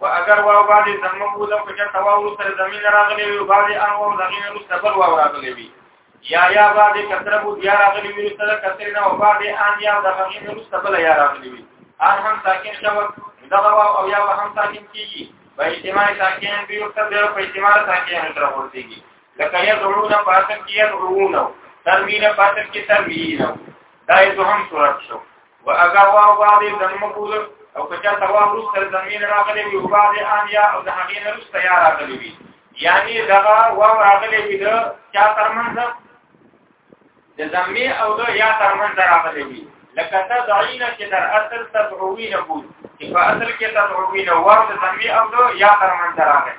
و اگر واو باندې زموږ وو لکه چې تواو سره زمين راغلي وي باندې ان واو زمين نو صبر واو راغلي وي یا یا باندې کثر بو بیا راغلي وي سره کثر نه باندې ان یا د زمين نو صبر یا راغلي وي ان هم ساکن شو دغه واو او یا هم ساکن کیږي په اجتماع ساکن به یو څه په اجتماع ساکن تر ورتيږي لکه یا ضرورونه پاتم کیږي ضرورونه ترمینه پاتم کې ترمینه دا یو هم صورت شو و اگر وا وادي دنه کول او کچا توا روسته زمين راغلي وي وادي ان يا او د هغې نه روسته يا راغلي وي یعنی دا وا راغلي وي د چا ترمنځ د زمي او د يا ترمنځ راغلي وي لکه تدعين چې در اصل تدعوين بول چې په اصل کې تدعوين وا د زمي او د يا ترمنځ راغلي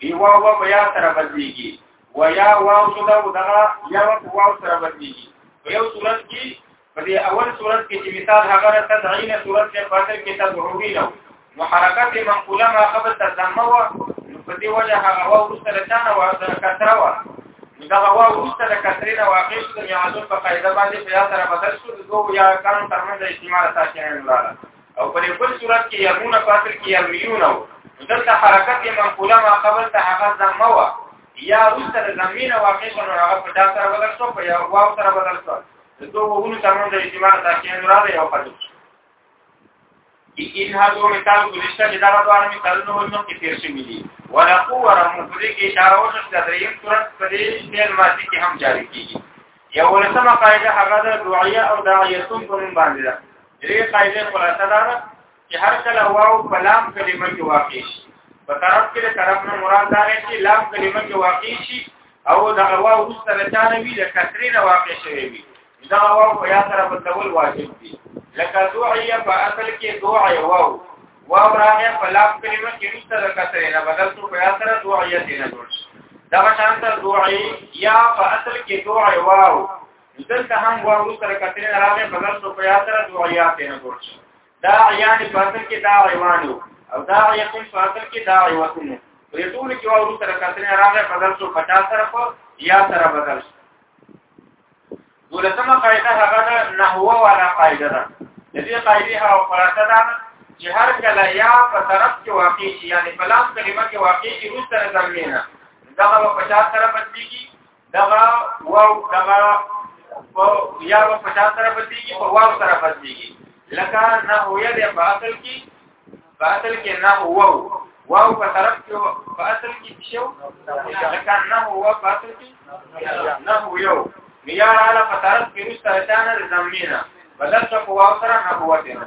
دی واو واو یا سره بدلیږي و یا واو شو دا دغه یا واو سره بدلیږي په یو صورت کې په دې اول صورت کې چې مثال هغه را تدعین صورت کې په اخر کې تدعوی نو نو حرکت منقوله ما قبل تسمه و نو په دې وجه هغه واو سره تانه و سره کثره و نو دا واو سره کثرې نه واقع شو چې عادت په قاعده باندې په یا سره بدل شو دوه یا کان ترمنځ استعمال ساتي نه لاله او په بل صورت کې يرمون فاصل کې يرميون او دلته حرکت یې منقوله ما قبل ته هغه زمه وا یا روسته د زمين واقع شنو هغه په داسه سره بدل شو په یو واو سره بدل شو د دوه وګونو ترمن د اجتماع تاکین را دی او خلک ان هغه مثال ګلشته چې دا دوه مثال نو نو کې تیر شي ملي ولا قوه مفرد کې اشاره وشو چې دریم صورت په دې ډیر ماضي کې هم جاری کیږي یو ولسمه قاعده هغه د دعیه او داعیتون په نوم باندې ده درې قاعده خلاصه ده چې هر کله واو په لام کلمه کې واقع شي په طرف کې طرف نه مراد دا دی چې لام کلمه کې واقع شي او دا واو وروسته رچانه وي د کثرې نه واقع شوی وي دا واو په یا طرف تول واجب دي لکه دوعیه په اصل کې دوعیه واو واو راغی په لام کلمه کې وروسته د کثرې نه بدل شو په یا طرف دوعیه دې نه جوړ شي دا شانته دوعی یا په اصل کې دوعیه واو دلته هم واو سره کتنې راغې بغل سو په یاد سره دعایات نه ګورچ دا عیان په اصل کې دا ایوانو او دا یقین په اصل کې دا ایواتونه په ټول کې واو سره کتنې راغې بغل سو په تاسو سره په یا سره بدل دولتمه قاعده هغه ده نحوه ولا قاعده ده د دې قاعده هغه خلاصه ده چې هر کله یا په طرف کې واقع شي یعنی په لاس کلمه کې واقع شي روز سره زمينه دا په 50 سره بدلېږي دغه واو دغه په یا په چا سره بدلېږي په واو سره بدلېږي لکه نه هویا د په اصل کې په اصل کې نه هو واو په طرف کې په اصل کې شو لکه نه هو په اصل کې نه هو یو بیا رااله په طرف کې رسته اتانه زمينه بدل شو په واو سره نه هو ته نه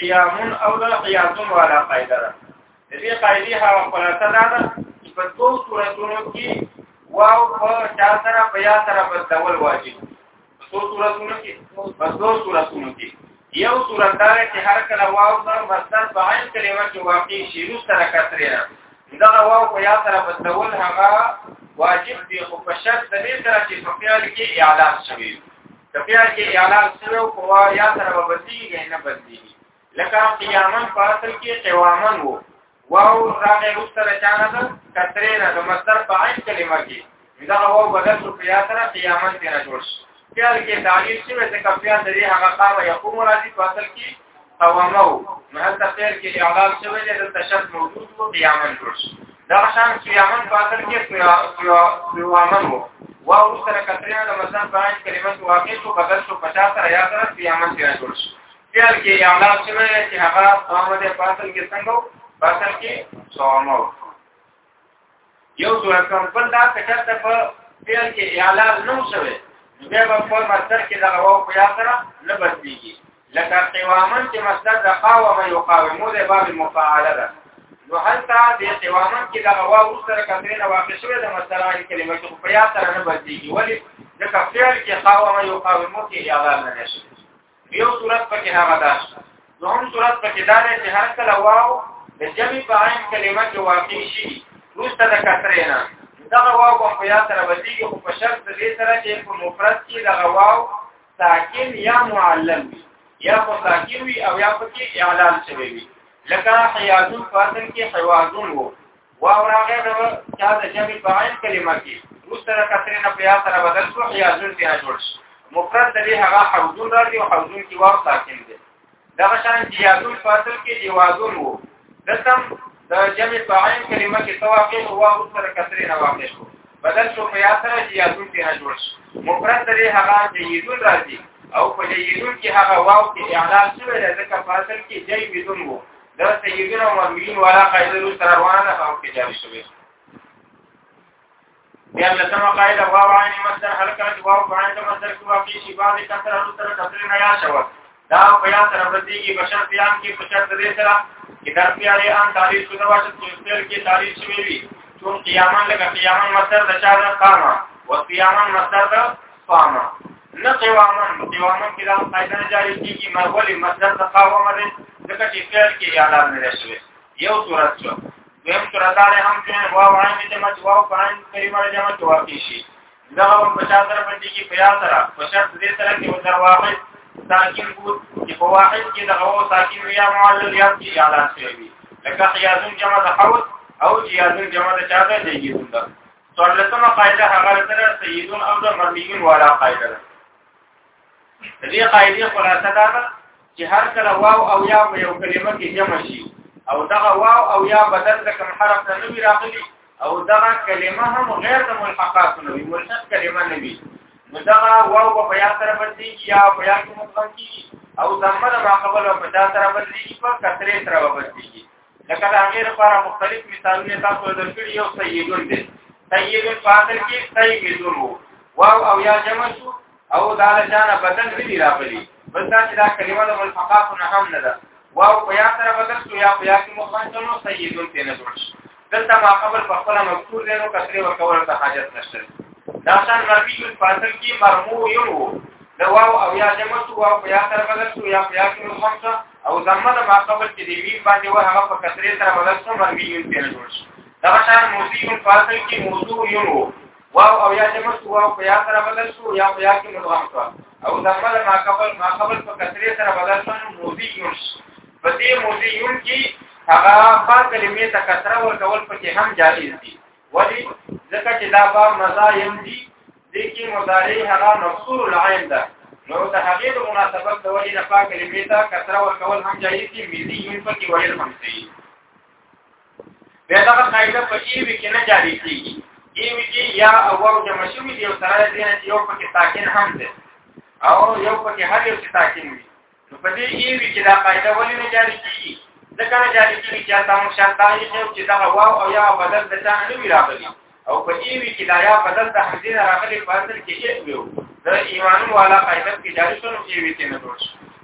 قیامون او د قیاسون والا قاعده ده د دې قاعده هغه خلاصه ده چې په دوه صورتونو کې واو په چا سره په یا سره بدلول واجب په دوه صورتونو کې په دوه صورتونو کې یو صورت دا چې هر کله واو د مصدر په عین کلمه کې واقع شي روس سره کثرې نه دا واو په یا سره بدلول هغه واجب دی خو په شرط د دې سره چې په فعل کې اعلان شوی کپیا چې اعلان سره او قوا یا سره وبدیږي نه بدیږي لکه قیامن په اصل کې قوامن وو واو راغې وستره چانه ده کترې نه د مصدر په عین کلمه کې دا واو بدل شو بیا سره قیامن تیرا جوړ شي پیال کې تعلیل شوی ځکه پیال د دې هغه قام یقوم راځي په اصل کې قوامو نو هلته خیر کې اعلان شوی دی دلته شرط موجود و قیامن جوړ شو دا شان قیامن په اصل کې قیامن و واو سره کتریا د مثلا باندې کلمه واقع شو بدل شو 50 سره یا سره قیامن ته جوړ شو خیر کې اعلان شوی چې هغه قوامو د اصل کې څنګه په اصل کې قوامو یو څو کم بل دا کټه په پیل کې اعلان نو شوه بیا په خپل مصدر کې دا واو په یاد سره نه بدلېږي لکه قوامن چې مصدر د قاوم یو قاومو د باب مفاعله ده نو هلته د قوامن کې دا واو سره کتره نه واقع شوه د مصدر علی کلمه کې په یاد سره نه بدلېږي ولی ځکه فعل کې قاوم یو قاومو کې اعلان نه شي یو صورت پکې هغه ده دوهم صورت پکې دا دی چې هر کله واو د جمع په عین کلمه کې واقع شي روسته د کثرې نه دغه واو په خیا سره بدیږي خو په شرط د دې سره چې په مفرد کې دغه واو ساکن یا معلم وي یا په ساکن وي او یا په کې اعلان شوی وي لکه حیاتون فاصل کې حیوازون وو واو راغې نو چا د جمع په عین کلمه کې روس سره کثرې نه بیا سره بدل شو یا ځل بیا جوړ شو مفرد دې هغه حوزون راځي او حوزون کې واو ساکن دي دا شان چې یادول فاصل کې دی واذون وو دتم د جمع په عین کلمه کې تواقع هو او سره کثرې نه واقع شو بدل شو په یا سره چې یادول کې نه جوړ شو مفرد دې هغه چې یذول راځي او په یذول کې هغه واو کې اعلان شوی ځکه فاصل کې جای بدون وو دا سیدین او مرمین والا قاعده رو سره روانه ده او کې جاری شوی بیا لسمه قاعده واو عین مصدر حرکت واو عین مصدر کې واقع شي بعد کثر رو سره تفسیر نه یا شوه دا بیا سره بدیږي بشر بیان کې بشر دې سره کې در پیاري ان تعریف شوه واشد چې تر کې تعریف شوی وي چون قیامن لکه قیامن مصدر د چا ده قامه او قیامن مصدر ده قامه نه قواما قواما کې دا قاعده نه جاری کیږي ما ولې مصدر د قوامه ده ځکه چې فعل کې اعلان نه رسوي یو صورت شو دویم صورت دا هم چې واو عین جمع واو قرآن کریمه جمع واقع شي دا هم په چا سره باندې کې بیا سره په شرط دې سره کې وتر واقع ساکن بود چې په واحد کې د هو ساکن یا معلل یا کې اعلان شوی لکه قیاذ جمع د حوت او قیاذ جمع د چا ده دیږي څوارلسمه قاعده هغه سره سیدون او د مرمیون والا قاعده ده د دې قاعده خلاصه دا ده چې هر کله واو او یا په یو کلمه کې جمع شي او دغه واو او یا بدل د کوم حرف نه نوي راغلي او دغه کلمه هم غیر د ملحقات نه وي ملحق کلمه نه وي نو دغه واو په بیا سره بدلی یا په یا کې مطلق کی او زمره ما قبل په بیا سره بدلی په کثرې سره بدلی لکه دا غیر لپاره مختلف مثالونه تاسو درکړي یو سیدون دی سیدون په اصل کې سیدون وو واو او یا جمع شو او دا له جانه بدل ندی راغلی بل دا چې دا کلمه د ملحقات نه هم نه ده واو په یا سره بدل شو یا په یا کې مخانجنو سیدون ته نه جوړ شو دلته ما قبل په خپل مکتوب دی نو کثرې ورکول ته حاجت نشته دا شان مربی په اصل کې مرمو یو د واو او یا جمع شو واو په یا سره بدل شو یا په یا کې مخانجنو او زمانه ما قبل چې دی وی باندې و هغه په کثرې سره بدل شو مرمي یون پیل جوړ شو دا شان موضوع په اصل کې موضوع یون وو واو او یا چې مستو واو په یا سره بدل شو یا په یا کې مدغم شو او زمانه ما قبل ما قبل په کثرې سره بدل شو موضوع یون په دې موضوع یون کې هغه په کلمې ته کثره ورکول پکې هم جایز دي ولی ځکه چې دا باب مزایم دي دې کې مضارع هغه مکسور العين ده نو د هغې د مناسبت د وجې نه پاک کلمې ته کثره ورکول هم جایز دي ملي یون په کې ویل هم صحیح بیا دا قاعده په ای وی کې نه جاری کیږي ای وی کې یا اول د مشوي دی او سره دې نه یو پکې ساکن هم ده او یو پکې هر یو ساکن وي نو په دې کې وی چې دا قاعده ولې نه جاری کیږي دا کله جاری کیږي چې تاسو شانتای شو چې دا واو او یا بدل د چا نه وی راغلی او په دې وی کې دا یا بدل د حمزه راغلی په اصل کې یې ویو دا ایمان والا قاعده کې جاری شونه کې وی ته نه دوش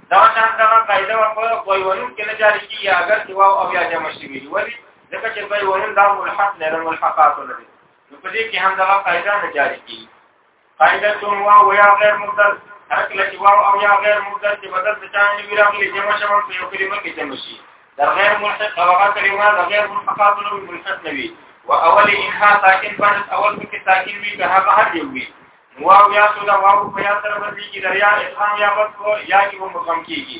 دا شان دا قاعده په کوئی ونو کې نه جاری کیږي اگر چې واو او یا جمع شي وی ولی ځکه چې کوئی ونو دا ملحق نه ملحقات نه دي نو په دې کې هم دا قاعده نه جاری کیږي قاعده ثم واو ويا غير مبدل هر کله چې واو او یا غیر مبدل چې بدل د چا نه ویراغلی جمع شوم په یو کلمه کې جمع شي د غیر ملحق او هغه کلمه د غیر ملحقات نو ملحق نه وي او اول انها ساکن باندې اول کې ساکن وي که هغه هر یو وي واو یا سودا واو په یا سره باندې کې دریا اسلام یا بس یا کې مقام کیږي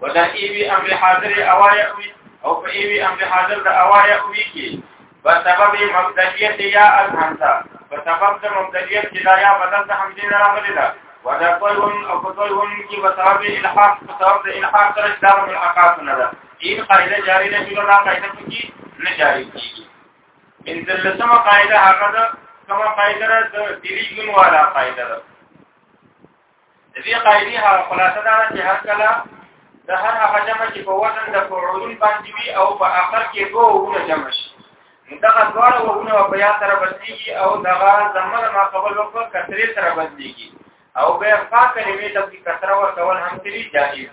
ولا ایوی امر حاضر اوایا اوی او په ایوی امر حاضر د اوایا اوی کې په سبب مبدلیت یا الحمزه په سبب د مبدلیت چې دا یا بدل د حمزه نه راغلی ده ودا قلون او قلون کې په سبب الحاق په سبب د الحاق سره دا ملحقات نه ده این قاعده جاری نه کیږي دا قاعده کې نه جاری کیږي ان دلته قاعده هغه ده کومه قاعده ده د دیریګون والا قاعده ده د دې قاعده هغه خلاصه ده چې هر کله د هر هغه جمع چې په وزن د فعولین باندې وي او په اخر کې دوه وونه جمع شي دغه دواړه وونه په یا سره بدلېږي او دغه زمر ما قبل په کثرې سره بدلېږي او به فا کلمې ته په کثره ورکول هم تری جایز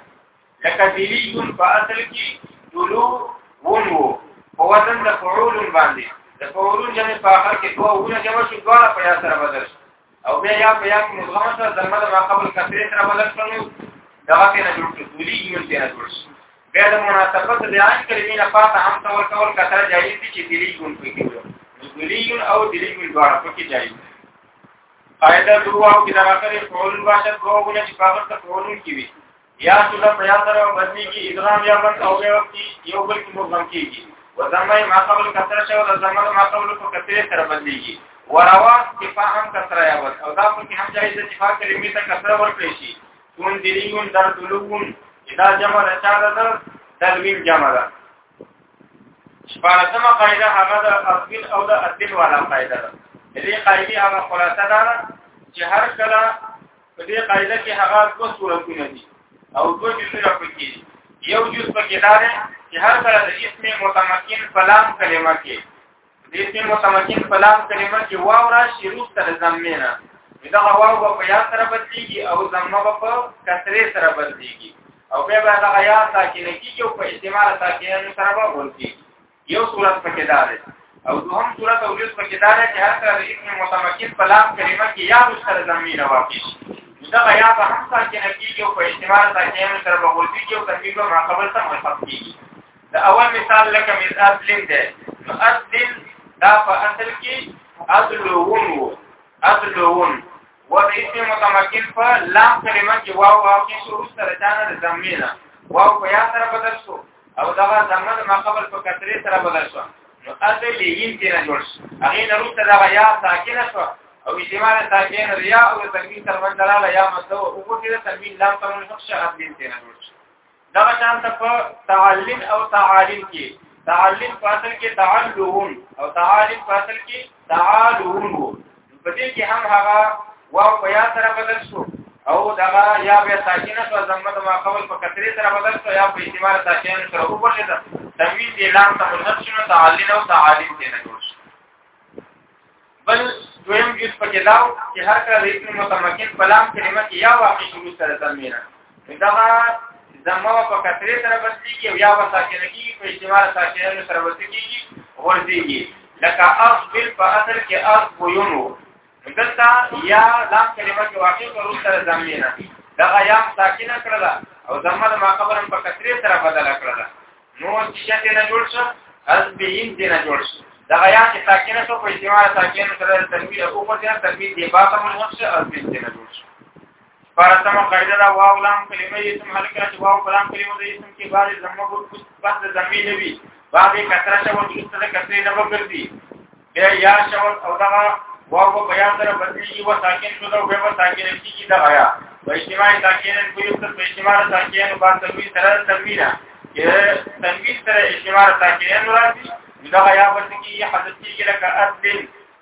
لکه دیلیون په اصل کې دلو وونو په وزن د فعولین باندې د فعولین جمع په اخر کې دوه وونه جمع شي دواړه په یا سره بدل شي او بیا یا په یا کې مدغم سره ضمه د ما قبل کثرې سره بدل کړو دغه کې نه جوړ شو دولی یو کې نه جوړ شو بیا د مناسبت د عین کلمې نه پاته هم تور کول کثره جایز دي چې دلی ګون کوي دولی یو او دلی ګون دواړه پکې جایز دي قاعده دوه او کې دا راکړي قول باشد دوه غونه چې په هغه څه قول کې وي یا صورت په یاد سره بدلی کی ادغام یا بس او یو کی یو بل کی مدغم کیږي وزمه ما قبل کثره شو او زمه ما قبل په کثره سره بدلی کی وروا صفه هم کثره یا بس او دا په کې هم جایز ده صفه کلمې ته کثره ورکړي شي تون دلیون در دلون اذا جمع رچا ده تلوین جمع ده شپارتمه قاعده هغه د اصل او د اصل والا قاعده ده دې قاعده هغه خلاصه ده چې هر کله په دې قاعده کې هغه دوه صورتونه دي او دوه جزونه پکې دي یو جز پکې دا دی چې هر کله د اسم متمکن فلام کلمه کې د اسم متمکن فلام کلمه کې واو راشي روس تر زمې نه دا واو په یا سره بدلېږي او زمه په کسره سره بدلېږي او بیا به دا یا ساکن کیږي او په استعمال ساکن سره به ورکیږي یو صورت پکې دا دی او دوهم صورت او یوس پکې دا دی چې هر کله د اسم متمکن په لاس کلمه کې یا مستر زمينه واقع شي دا بیا به هم ساکن کېږي او په استعمال ساکن سره به ورته کې او تنبیه ما خبر سم حساب کېږي دا اول مثال لکه مثال لین دی نو اصل دا په اصل کې اصلون وو اصلون و د اسم متمکن په لاس کلمه کې واو واقع شو سره دا نه زمينه واو په یا سره بدل شو او دا زمانه ما قبل په کثرې سره بدل شو نو اته لیین کې نه جوړ شو هغه نه روته دا یا ساکنه شو او اجتماع ساکن ریا او تنوین تر من دلاله یا مدو او کو کې تنوین لام تر من حق شرط دین کې نه جوړ شو دا شان ته په تعلم او تعالیم کې تعلم فاصل کې تعلم او تعالیم فاصل کې تعالم وو په دې کې هم هغه واو په یا سره بدل شو او دا یا بیا ساکینه شو زمما د ما قول په کثرې سره بدل شو یا په احتمال ساکینه سره وګورئ دا تنوین دی لام ته مدد شنو تعالی او تعالی دې نه جوړ شي بل دویم جز په کې داو چې هر کله د اسم متمکن په لام کلمه کې یا واقع شروع سره تنوین دا زمو په کثرې سره بسېږي او یا په ساکنه کې په اجتماع ساکنه سره بسېږي ورځيږي لکه اصل په اصل کې اصل ویونو دلته یا لام کلمه کې واقع کړو سره زمينه دا یا ساکنه کړل او زمره ما خبرم په کثرې سره بدل کړل نو چې دې نه جوړ شو از به یې دې نه جوړ شو دا یا چې ساکنه شو په اجتماع ساکنه سره تنویر او په تنویر دی باطه ملحق شو از به دې نه جوړ شو فارسمه قاعده دا واو لام کلمه یې سم حل کړه چې واو کلام کلمه دې سم کې بار زمو کو پس پس زمي نه وي باندې کثره شو چې څه کثرې نه وګرځي بیا یا شو او دا واو په بیان سره بدلی و ساکن شو دا به ساکن کیږي دا آیا په اجتماع ساکن په یو څه په اجتماع ساکن په تنوین سره تنوین کې تنوین سره اجتماع ساکن راځي دا آیا ورته کې حدث کیږي لکه اصل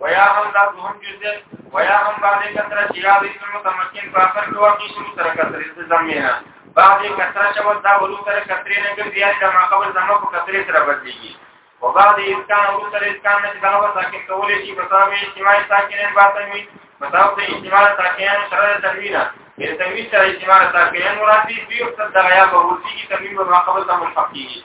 ويا هم دا دوهم جز ده ويا هم بعد کثره شیاب اسم متمکن په اخر کې واقع شروع سره کثره استزمینا بعد کثره شول دا ورو سره کثره نه ګرځي یا دا ما قبل زمو په کثره سره بدلېږي وبعد اسکان ورو سره اسکان نه دا وسه کې کولې شي په سامي اجتماعي ساکنین باطن وي په تاسو د اجتماع ساکنین سره تنوینا د تنوین سره اجتماع ساکنین مراد دي دوی په دغه یا په ورتي کې تنوین او ما قبل زمو حقيقي